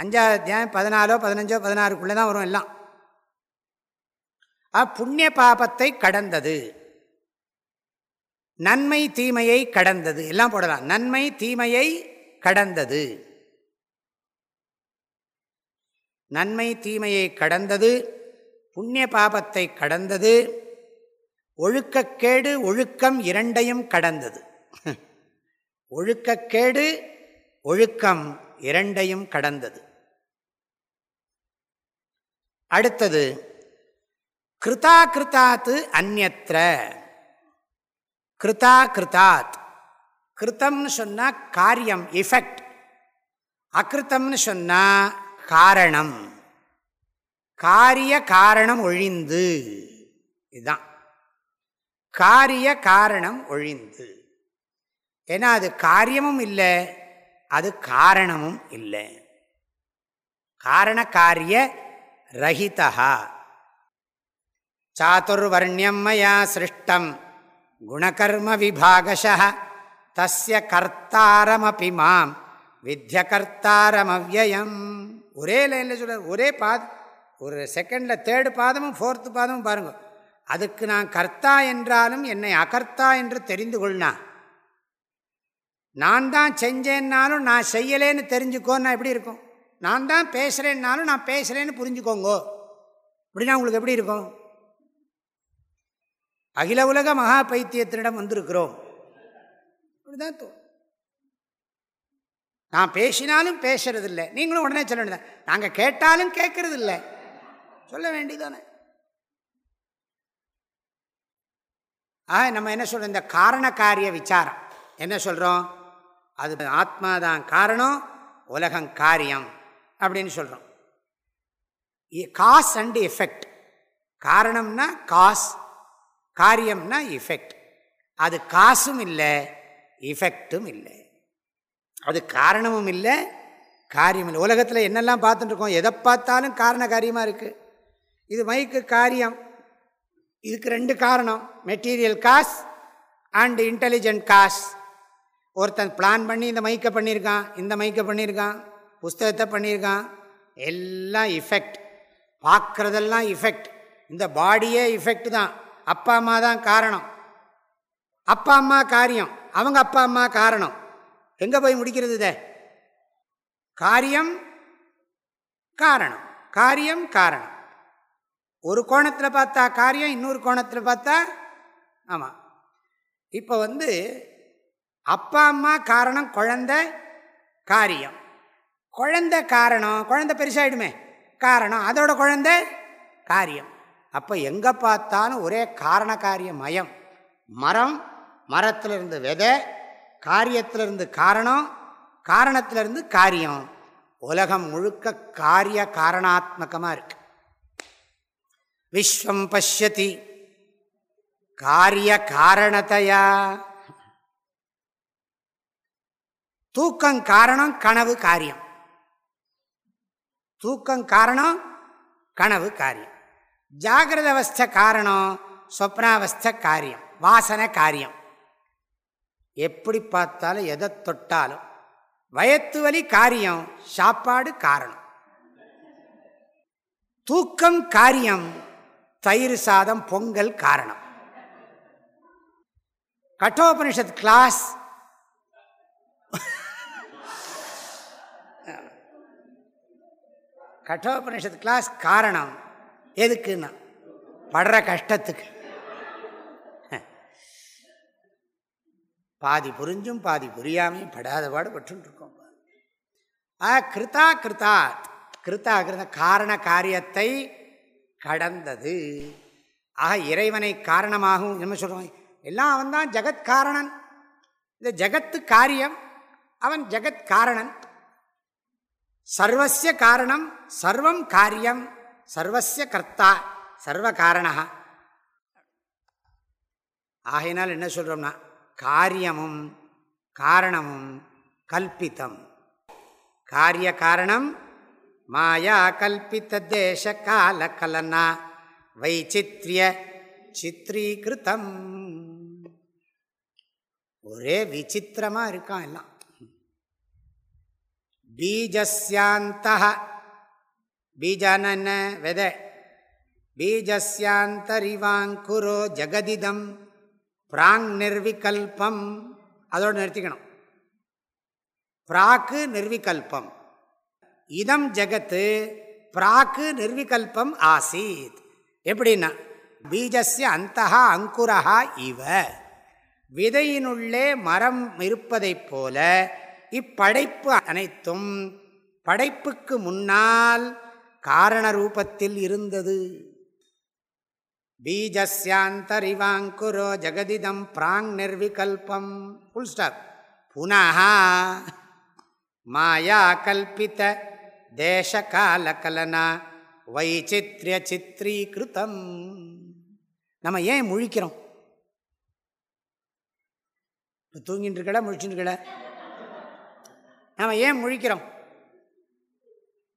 அஞ்சாவது அத்தியாயம் பதினாலோ பதினஞ்சோ பதினாறுக்குள்ளே தான் வரும் எல்லாம். புண்ணிய பாபத்தை கடந்தது. நன்மை தீமையை கடந்தது. எல்லாம் போடலாம். நன்மை தீமையை கடந்தது. நன்மை தீமையை கடந்தது. புண்ணிய பாபத்தை கடந்தது. ஒழுக்கக்கேடு ஒழுக்கம் இரண்டையும் கடந்தது. ஒழுக்கக்கேடு ஒழுக்கம் இரண்டையும் கடந்தது. அடுத்தது கிருதா கிருதாத்து அந்நத்திர கிருதா கிருதாத் கிருத்தம்னு சொன்னால் காரியம் எஃபெக்ட் அகிருத்தம்னு சொன்னால் காரணம். காரிய காரணம் ஒழிந்து. இதுதான். காரிய காரணம் ஒழிந்து. ஏன்னா அது காரியமும் இல்லை அது காரணமும் இல்லை. காரண காரிய ரஹிதா சாத்துர்வர்ணியம் மயா சிருஷ்டம். குணகர்ம விபாகஷ தஸ்ய கர்த்தாரமபி மாம். வித்ய கர்த்தாரமவ்யம் ஒரே லைனில் சொல்ற ஒரே பாத் ஒரு செகண்டில் தேர்டு பாதமும் ஃபோர்த்து பாதமும் பாருங்க. அதுக்கு நான் கர்த்தா என்றாலும் என்னை அகர்த்தா என்று தெரிந்து கொள்ளனா நான் தான் செஞ்சேன்னாலும் நான் செய்யலேன்னு தெரிஞ்சுக்கோன்னா எப்படி இருக்கும்? நான் தான் பேசுகிறேன்னாலும் நான் பேசுகிறேன்னு புரிஞ்சுக்கோங்கோ. அப்படின்னா உங்களுக்கு எப்படி இருக்கும்? அகில உலக மகா பைத்தியத்தினிடம் வந்திருக்கிறோம். அப்படிதான் தோ நான் பேசினாலும் பேசுறதில்லை. நீங்களும் உடனே சொல்ல வேண்டியதான் நாங்கள் கேட்டாலும் கேட்கறது இல்லை சொல்ல வேண்டியதானே ஆக நம்ம என்ன சொல்கிறோம் இந்த காரண காரிய விசாரம். என்ன சொல்கிறோம் அது ஆத்மா தான் காரணம் உலகம் காரியம் அப்படின்னு சொல்கிறோம் காஸ் அண்ட் எஃபெக்ட். காரணம்னா காஸ் காரியம்னா இஃபெக்ட் அது காசும் இல்லை இஃபெக்டும் இல்லை. அது காரணமும் இல்லை காரியம் இல்லை. உலகத்தில் என்னெல்லாம் பார்த்துட்டுருக்கோம் எதை பார்த்தாலும் காரண காரியமாக இருக்குது இது மைக்கு காரியம். இதுக்கு ரெண்டு காரணம். Material cause and intelligent cause. ஒருத்தன் பிளான் பண்ணி இந்த மைக்கை பண்ணியிருக்கான் இந்த மைக்கை பண்ணியிருக்கான் புஸ்தகத்தை பண்ணியிருக்கான் எல்லாம் இஃபெக்ட் பார்க்குறதெல்லாம் இஃபெக்ட் இந்த பாடியே இஃபெக்ட் தான். அப்பா அம்மா தான் காரணம். அப்பா அம்மா காரியம். அவங்க அப்பா அம்மா காரணம். எங்கே போய் முடிக்கிறது இதை? காரியம் காரணம். காரியம் காரணம். ஒரு கோணத்தில் பார்த்தா காரியம் இன்னொரு கோணத்தில் பார்த்தா ஆமாம் இப்போ வந்து அப்பா அம்மா காரணம் குழந்த காரியம். குழந்த காரணம் குழந்த பெருசாகிடுமே காரணம் அதோட குழந்த காரியம். அப்போ எங்கே பார்த்தாலும் ஒரே காரண காரிய மயம். மரம் மரத்திலிருந்து விதை காரியத்திலிருந்து காரணம் காரணத்திலிருந்து காரியம். உலகம் முழுக்க காரிய காரணாத்மகமாக இருக்கு. விஸ்வம் பசியதி காரிய காரணத்தையா? தூக்கம் காரணம் கனவு காரியம். தூக்கம் காரணம் கனவு காரியம். ஜாகிரத அவஸ்த காரணம் சொப்னாவஸ்த காரியம். வாசனை காரியம். எப்படி பார்த்தாலும் எதை தொட்டாலும் வயத்து வலி காரியம் சாப்பாடு காரணம். தூக்கம் காரியம் தயிர் சாதம் பொங்கல் காரணம். கட்டோபனிஷத் கிளாஸ் கட்டோபனிஷத்து கிளாஸ் காரணம். எதுக்குன்னா படுற கஷ்டத்துக்கு. பாதி புரிஞ்சும் பாதி புரியாமையும் படாத பாடு பட்டுருக்கோம். ஆ கிருத்தா கிருத்தாத் கிருத்தா கிருத காரண காரியத்தை கடந்தது. ஆக இறைவனை காரணமாகவும் என்ன சொல்கிறோம் எல்லாம் அவன் தான் ஜெகத்காரணன் இந்த ஜகத்து காரியம் அவன் ஜெகத்காரணன் சர்வசிய காரணம் சர்வம் காரியம் சர்வசிய கர்த்தா சர்வ காரணா ஆகையினால் என்ன சொல்கிறோம்னா காரியமும் காரணமும் கல்பித்தம். காரிய காரணம் மாயா கல்பித்த தேச கால கலனா வைச்சித்ய சித்ரீகிருத்தம். ஒரே விசித்திரமாக இருக்கான் எல்லாம். பீஜஸ்யாந்த பீஜான என்ன விதை பீஜஸ்யாந்தரிவாங்குரோ ஜெகதிதம் பிராங் நிர்விகல்பம் அதோடு நிறுத்திக்கணும் பிராக்கு நிர்விகல்பம் இதம் ஜகத்து பிராக்கு நிர்விகல்பம் ஆசீத் எப்படின்னா பீஜஸ்ய அந்த அங்குரஹா இவ விதையினுள்ளே மரம் இருப்பதைப் போல இப்படைப்பு அனைத்தும் படைப்புக்கு முன்னால் காரண ரூபத்தில் இருந்தது. பீஜஸ்யாந்தரிவாங்குரோ ஜெகதிதம் பிராங் நிர்விகல்பம். ஃபுல் ஸ்டாப் புனः மாயா கல்பித்த தேசகாலகலனா வைச்சித்ய சித்ரீகிருத்தம். நம்ம ஏன் முழிக்கிறோம்? தூங்கிட்டு இருக்கல முழிச்சுட்டு இருக்கல நாம் ஏன் முழிக்கிறோம்?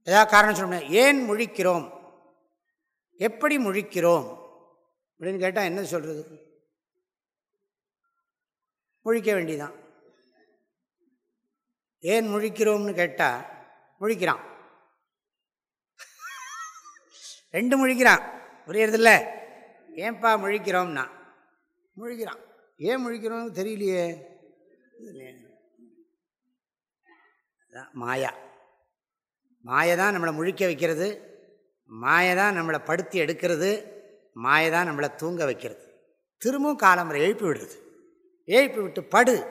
ஏதாவது காரணம் சொல்ல ஏன் முழிக்கிறோம்? எப்படி முழிக்கிறோம்? அப்படின்னு கேட்டால் என்ன சொல்கிறது முழிக்க வேண்டிதான் ஏன் முழிக்கிறோம்னு கேட்டால் முழிக்கிறான். ரெண்டு முழிக்கிறான். புரியறதில்ல? ஏன்பா முழிக்கிறோம்னா முழிக்கிறான். ஏன் முழிக்கிறோம்னு தெரியலையே. மாயா. மாயை தான் நம்மளை முழிக்க வைக்கிறது. மாயை தான் நம்மளை படுத்தி எடுக்கிறது. மாயை தான் நம்மளை தூங்க வைக்கிறது. திரும்பவும் காலம்பரை எழுப்பி விடுறது. எழுப்பி விட்டு படு.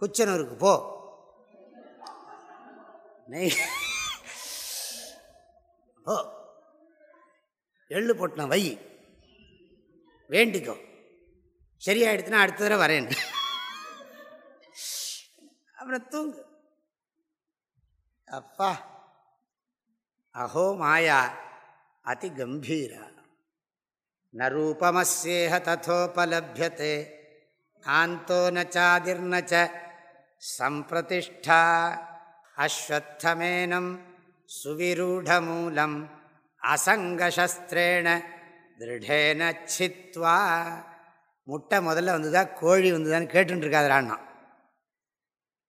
குச்சனூருக்கு போ. நெய். ஓ எள்ளு போட்டின வை. வேண்டிக்கோ. சரியாயிடுச்சுன்னா அடுத்த தடவை வரேன் அப்புறம் தூங்கு. அப்பா அஹோ மாயா அதி கம்பீரா. ந ரூபமஸ்யேஹ ததோபலபியத்தை ஆந்தோ நாதிர்ன சம்பிரதிஷ்டா. அஸ்வத்தமேனம் சுவிரூடமூலம் அசங்கசஸ்திரேண திருடேன சித்வா முட்டை முதல்ல வந்துதா கோழி வந்துதான்னு கேட்டுருக்காதுரான்னா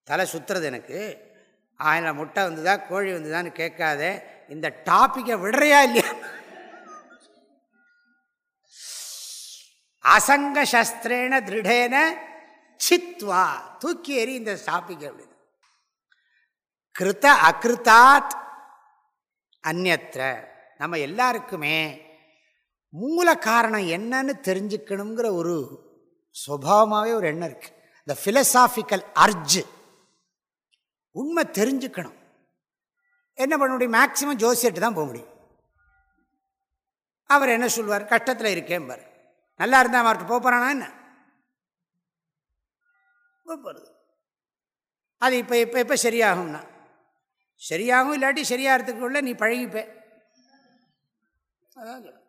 தலை சுற்றுறது எனக்கு. ஆயிரம் முட்டை வந்துதா கோழி வந்துதான்னு கேட்காதே. இந்த டாப்பிக்கை விடுறையா இல்லையா? அசங்க சஸ்திரேன திருடேன சித்வா. தூக்கி எறி இந்த டாப்பிக்கை விடு. கிருத்த அகிருத்தாத் அந்நத்திர நம்ம எல்லாருக்குமே மூல காரணம் என்னன்னு தெரிஞ்சுக்கணுங்கிற ஒரு சுபாவமாகவே ஒரு எண்ணம் இருக்கு. இந்த ஃபிலசாபிக்கல் அர்ஜு உண்மை தெரிஞ்சுக்கணும். என்ன பண்ண முடியும்? மேக்சிமம் ஜோசியட்டு தான் போக முடியும். அவர் என்ன சொல்வார் கஷ்டத்தில் இருக்கேன் பாரு. நல்லா இருந்தால் அவர்கிட்ட போக போகிறானா என்ன? போகிறது அது இப்போ இப்போ இப்போ சரியாகும்னா. சரியாகும் இல்லாட்டி சரியாகிறதுக்குள்ள நீ பழகிப்பேன் அதான்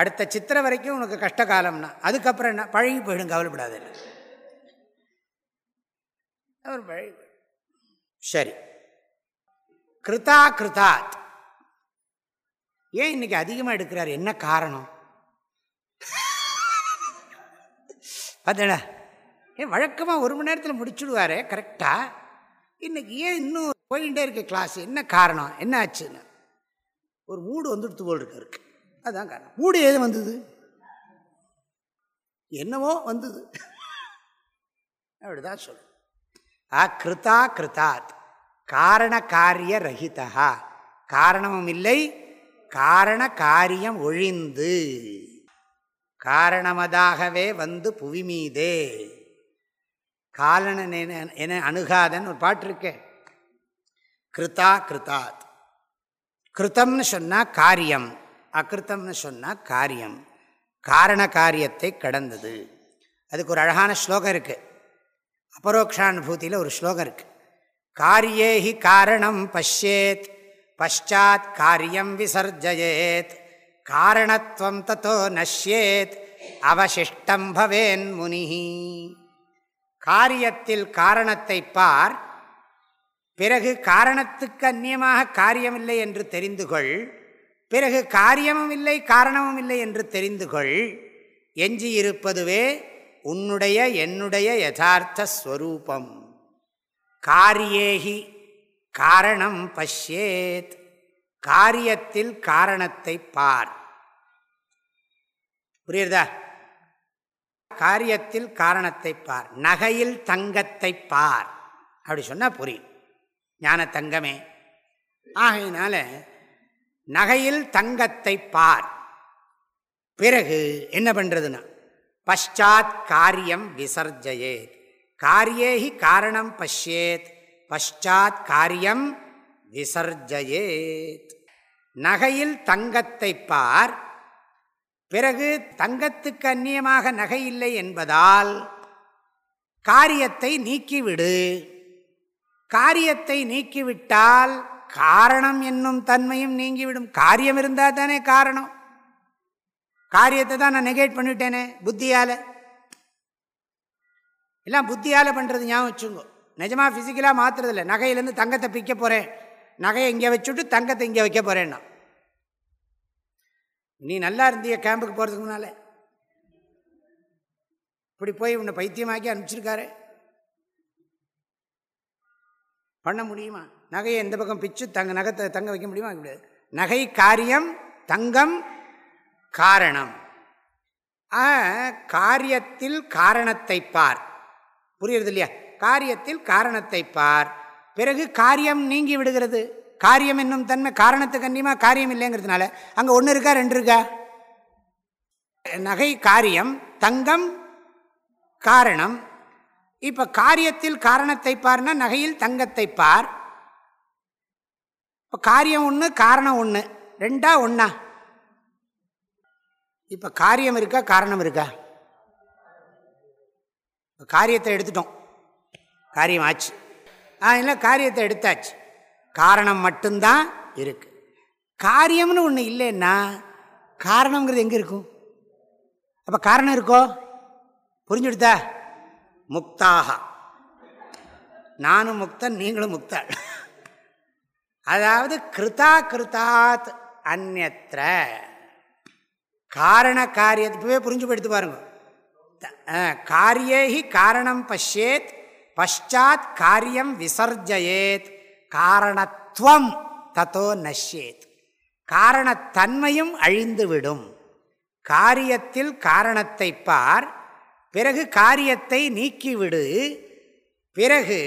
அடுத்த சித்திரை வரைக்கும் உனக்கு கஷ்ட காலம்னா அதுக்கப்புறம் என்ன? பழகி போயிடும் கவலைப்படாது. அவர் பழகி சரி. கிருதா கிருதாத் ஏன் இன்னைக்கு அதிகமாக எடுக்கிறார்? என்ன காரணம்? பார்த்தடா ஏன் வழக்கமாக ஒரு மணி நேரத்தில் முடிச்சுடுவார் கரெக்டாக இன்னைக்கு ஏன் இன்னும் போயிட்டே இருக்க கிளாஸ் என்ன காரணம்? என்ன ஆச்சுன்னு? ஒரு மூடு வந்துடுத்து போல் இருக்கு இருக்கு அதுதான் காரணம். மூடு எது வந்தது? என்னவோ வந்தது. அப்படிதான் சொல்லு அக்ருதா கிருதாத். காரண காரிய ரஹிதா காரணமும் இல்லை காரண காரியம் ஒழிந்து காரணமதாகவே வந்து புவி மீதே காலன என அணுகாதன் ஒரு பாட்டு இருக்கே. கிருதா கிருதாத். கிருத்தம்னு சொன்னால் காரியம். அகிருத்தம்னு சொன்னால் காரியம். காரண காரியத்தை கடந்தது. அதுக்கு ஒரு அழகான ஸ்லோகம் இருக்குது அபரோக்ஷானுபூதியில் ஒரு ஸ்லோகம் இருக்குது காரியேஹி காரணம் பஷ்யேத் பஷாத் காரியம் விசர்ஜயேத் காரணத்துவம் தத்தோ நஷ்யேத் அவசிஷ்டம் பவேன் முனி காரியத்தில் காரணத்தை பார் பிறகு காரணத்துக்கு அந்நியமாக காரியமில்லை என்று தெரிந்து கொள் பிறகு காரியமும் இல்லை காரணமும் இல்லை என்று தெரிந்து கொள் உன்னுடைய என்னுடைய யதார்த்த ஸ்வரூபம். காரியேகி காரணம் பஷ்யேத். காரியத்தில் காரணத்தை பார். புரியுறதா? காரியத்தில் காரணத்தை பார். நகையில் தங்கத்தை பார். அப்படி சொன்னால் புரியும். ஞான தங்கமே. ஆகையினால நகையில் தங்கத்தை பார். பிறகு என்ன பண்ணுறதுன்னா பஷாத் காரியம் விசர்ஜயேத் காரியேஹி காரணம் பஷ்யேத் பஷாத் காரியம் விசர்ஜயேத் நகையில் தங்கத்தை பார் பிறகு தங்கத்துக்கு அந்நியமாக நகை இல்லை என்பதால் காரியத்தை நீக்கிவிடு. காரியத்தை நீக்கிவிட்டால் காரணம் என்னும் தன்மையும் நீங்கிவிடும். காரியம் இருந்தால் தானே காரணம். காரியத்தை தான் நான் நெகேட் பண்ணிட்டேனே புத்தியால். எல்லாம் புத்தியால் பண்ணுறது ஞாபகம் வச்சுங்கோ நிஜமாக ஃபிசிக்கலாக மாற்றுறதில்ல நகையிலேருந்து தங்கத்தை பிக்க போகிறேன் நகையை இங்கே வச்சுட்டு தங்கத்தை இங்கே வைக்க போகிறேன்னா நீ நல்லா இருந்திய கேம்புக்கு போகிறதுக்கு முன்னால். இப்படி போய் உன்னை பைத்தியமாக்கி அனுப்பிச்சிருக்காரு. பண்ண முடியுமா? நகையை எந்த பக்கம் பிச்சு தங்க நகத்தை தங்க வைக்க முடியுமா? நகை காரியம் தங்கம் காரணம். காரியத்தில் காரணத்தை பார். புரியுறது இல்லையா? காரியத்தில் காரணத்தை பார். பிறகு காரியம் நீங்கி விடுகிறது. காரியம் என்னும் தன்மை காரணத்துக்கு கண்டியமாக காரியம் இல்லைங்கிறதுனால அங்கே ஒன்று இருக்கா ரெண்டு இருக்கா? நகை காரியம் தங்கம் காரணம். இப்போ காரியத்தில் காரணத்தை பார்னா நகையில் தங்கத்தை பார். இப்போ காரியம் ஒன்று காரணம் ஒன்று ரெண்டா ஒன்றா இப்போ காரியம் இருக்கா காரணம் இருக்கா? காரியத்தை எடுத்துட்டோம். காரியம் ஆச்சு. அதனால் காரியத்தை எடுத்தாச்சு. காரணம் மட்டும்தான் இருக்கு. காரியம்னு ஒன்று இல்லைன்னா காரணங்கிறது எங்கே இருக்கும்? அப்போ காரணம் இருக்கோ? புரிஞ்சுடுதா? முக்தாக நானும் முக்தன் நீங்களும் முக்தாள் அதாவது கிருதா கிருதாத் அந்நத்திர காரண காரியத்துவே புரிஞ்சு போயிடுத்து பாருங்க. காரியேஹி காரணம் பஷ்யேத் பஷாத் காரியம் விசர்ஜயேத் காரணத்துவம் தத்தோ நஷ்யேத். காரணத்தன்மையும் அழிந்துவிடும். காரியத்தில் காரணத்தை பார் பிறகு காரியத்தை நீக்கிவிடு பிறகு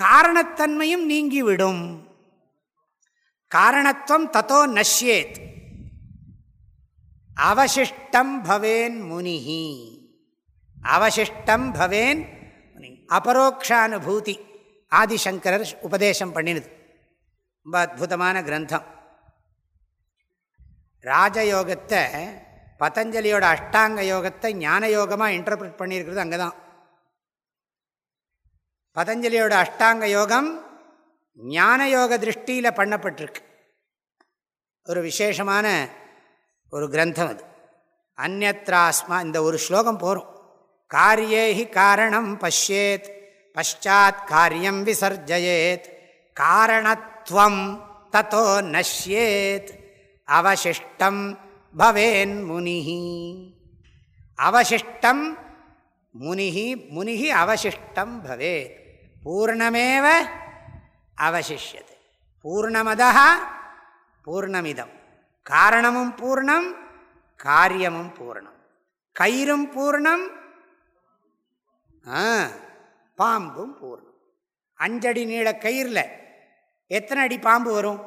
காரணத்தன்மையும் நீங்கிவிடும். காரணத்துவம் தத்தோ நஷ்யேத். அவசிஷ்டம் பவேன் முனிஹி. அவசிஷ்டம் பவேன் அபரோக்ஷானுபூதி. ஆதிசங்கரர் உபதேசம் பண்ணினது. ரொம்ப அற்புதமான கிரந்தம். ராஜயோகத்தை பதஞ்சலியோட அஷ்டாங்க யோகத்தை ஞான யோகமாக இன்டர்பிரட் பண்ணியிருக்கிறது அங்கே தான் பதஞ்சலியோட அஷ்டாங்க யோகம் ஞான யோக திருஷ்டியில் பண்ணப்பட்டிருக்கு. ஒரு விசேஷமான ஒரு கிரந்தம் அது. அந்நத்ராஸ்மா இந்த ஒரு ஸ்லோகம் போகிறோம் காரியேஹி காரணம் பஷ்யேத் பஷாத் காரியம் விசர்ஜயேத் காரணத்துவம் தத்தோ நஷ்யேத் அவசிஷ்டம் பவேன் முனிஹி. அவசிஷ்டம் முனிஹி முனிஹி அவசிஷ்டம் பவேத். பூர்ணமேவ அவசிஷ்யது. பூர்ணமதா பூர்ணமிதம். காரணமும் பூர்ணம் காரியமும் பூர்ணம். கயிறும் பூர்ணம் பாம்பும் பூர்ணம். அஞ்சடி நீள கயிறில் எத்தனை அடி பாம்பு வரும்?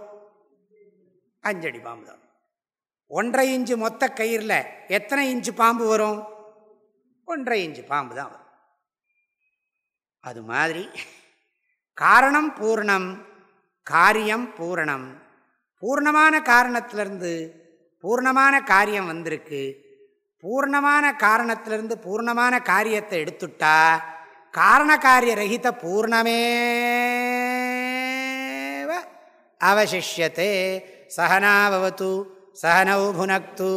அஞ்சடி பாம்பு தான். ஒன்றரை இன்ச்சு மொத்த கயிறில் எத்தனை இன்ச்சு பாம்பு வரும்? ஒன்றரை இன்ச்சு பாம்பு தான் வரும். அது மாதிரி காரணம் பூர்ணம் காரியம் பூரணம் பூர்ணமான காரணத்திலிருந்து பூர்ணமான காரியம் வந்திருக்கு. பூர்ணமான காரணத்திலிருந்து பூர்ணமான காரியத்தை எடுத்துட்டா காரண காரிய ரகித பூர்ணமே அவசிஷ்யத்தே சகனாவது சகனௌ புனக்து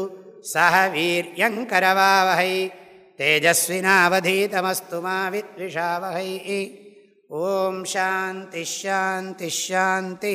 சக வீரியங்கரவாவகை தேஜஸ்வினாவதீதமஸ்து மாவித்விஷாவகை ஓம் சாந்தி ஷாந்தி ஷாந்தி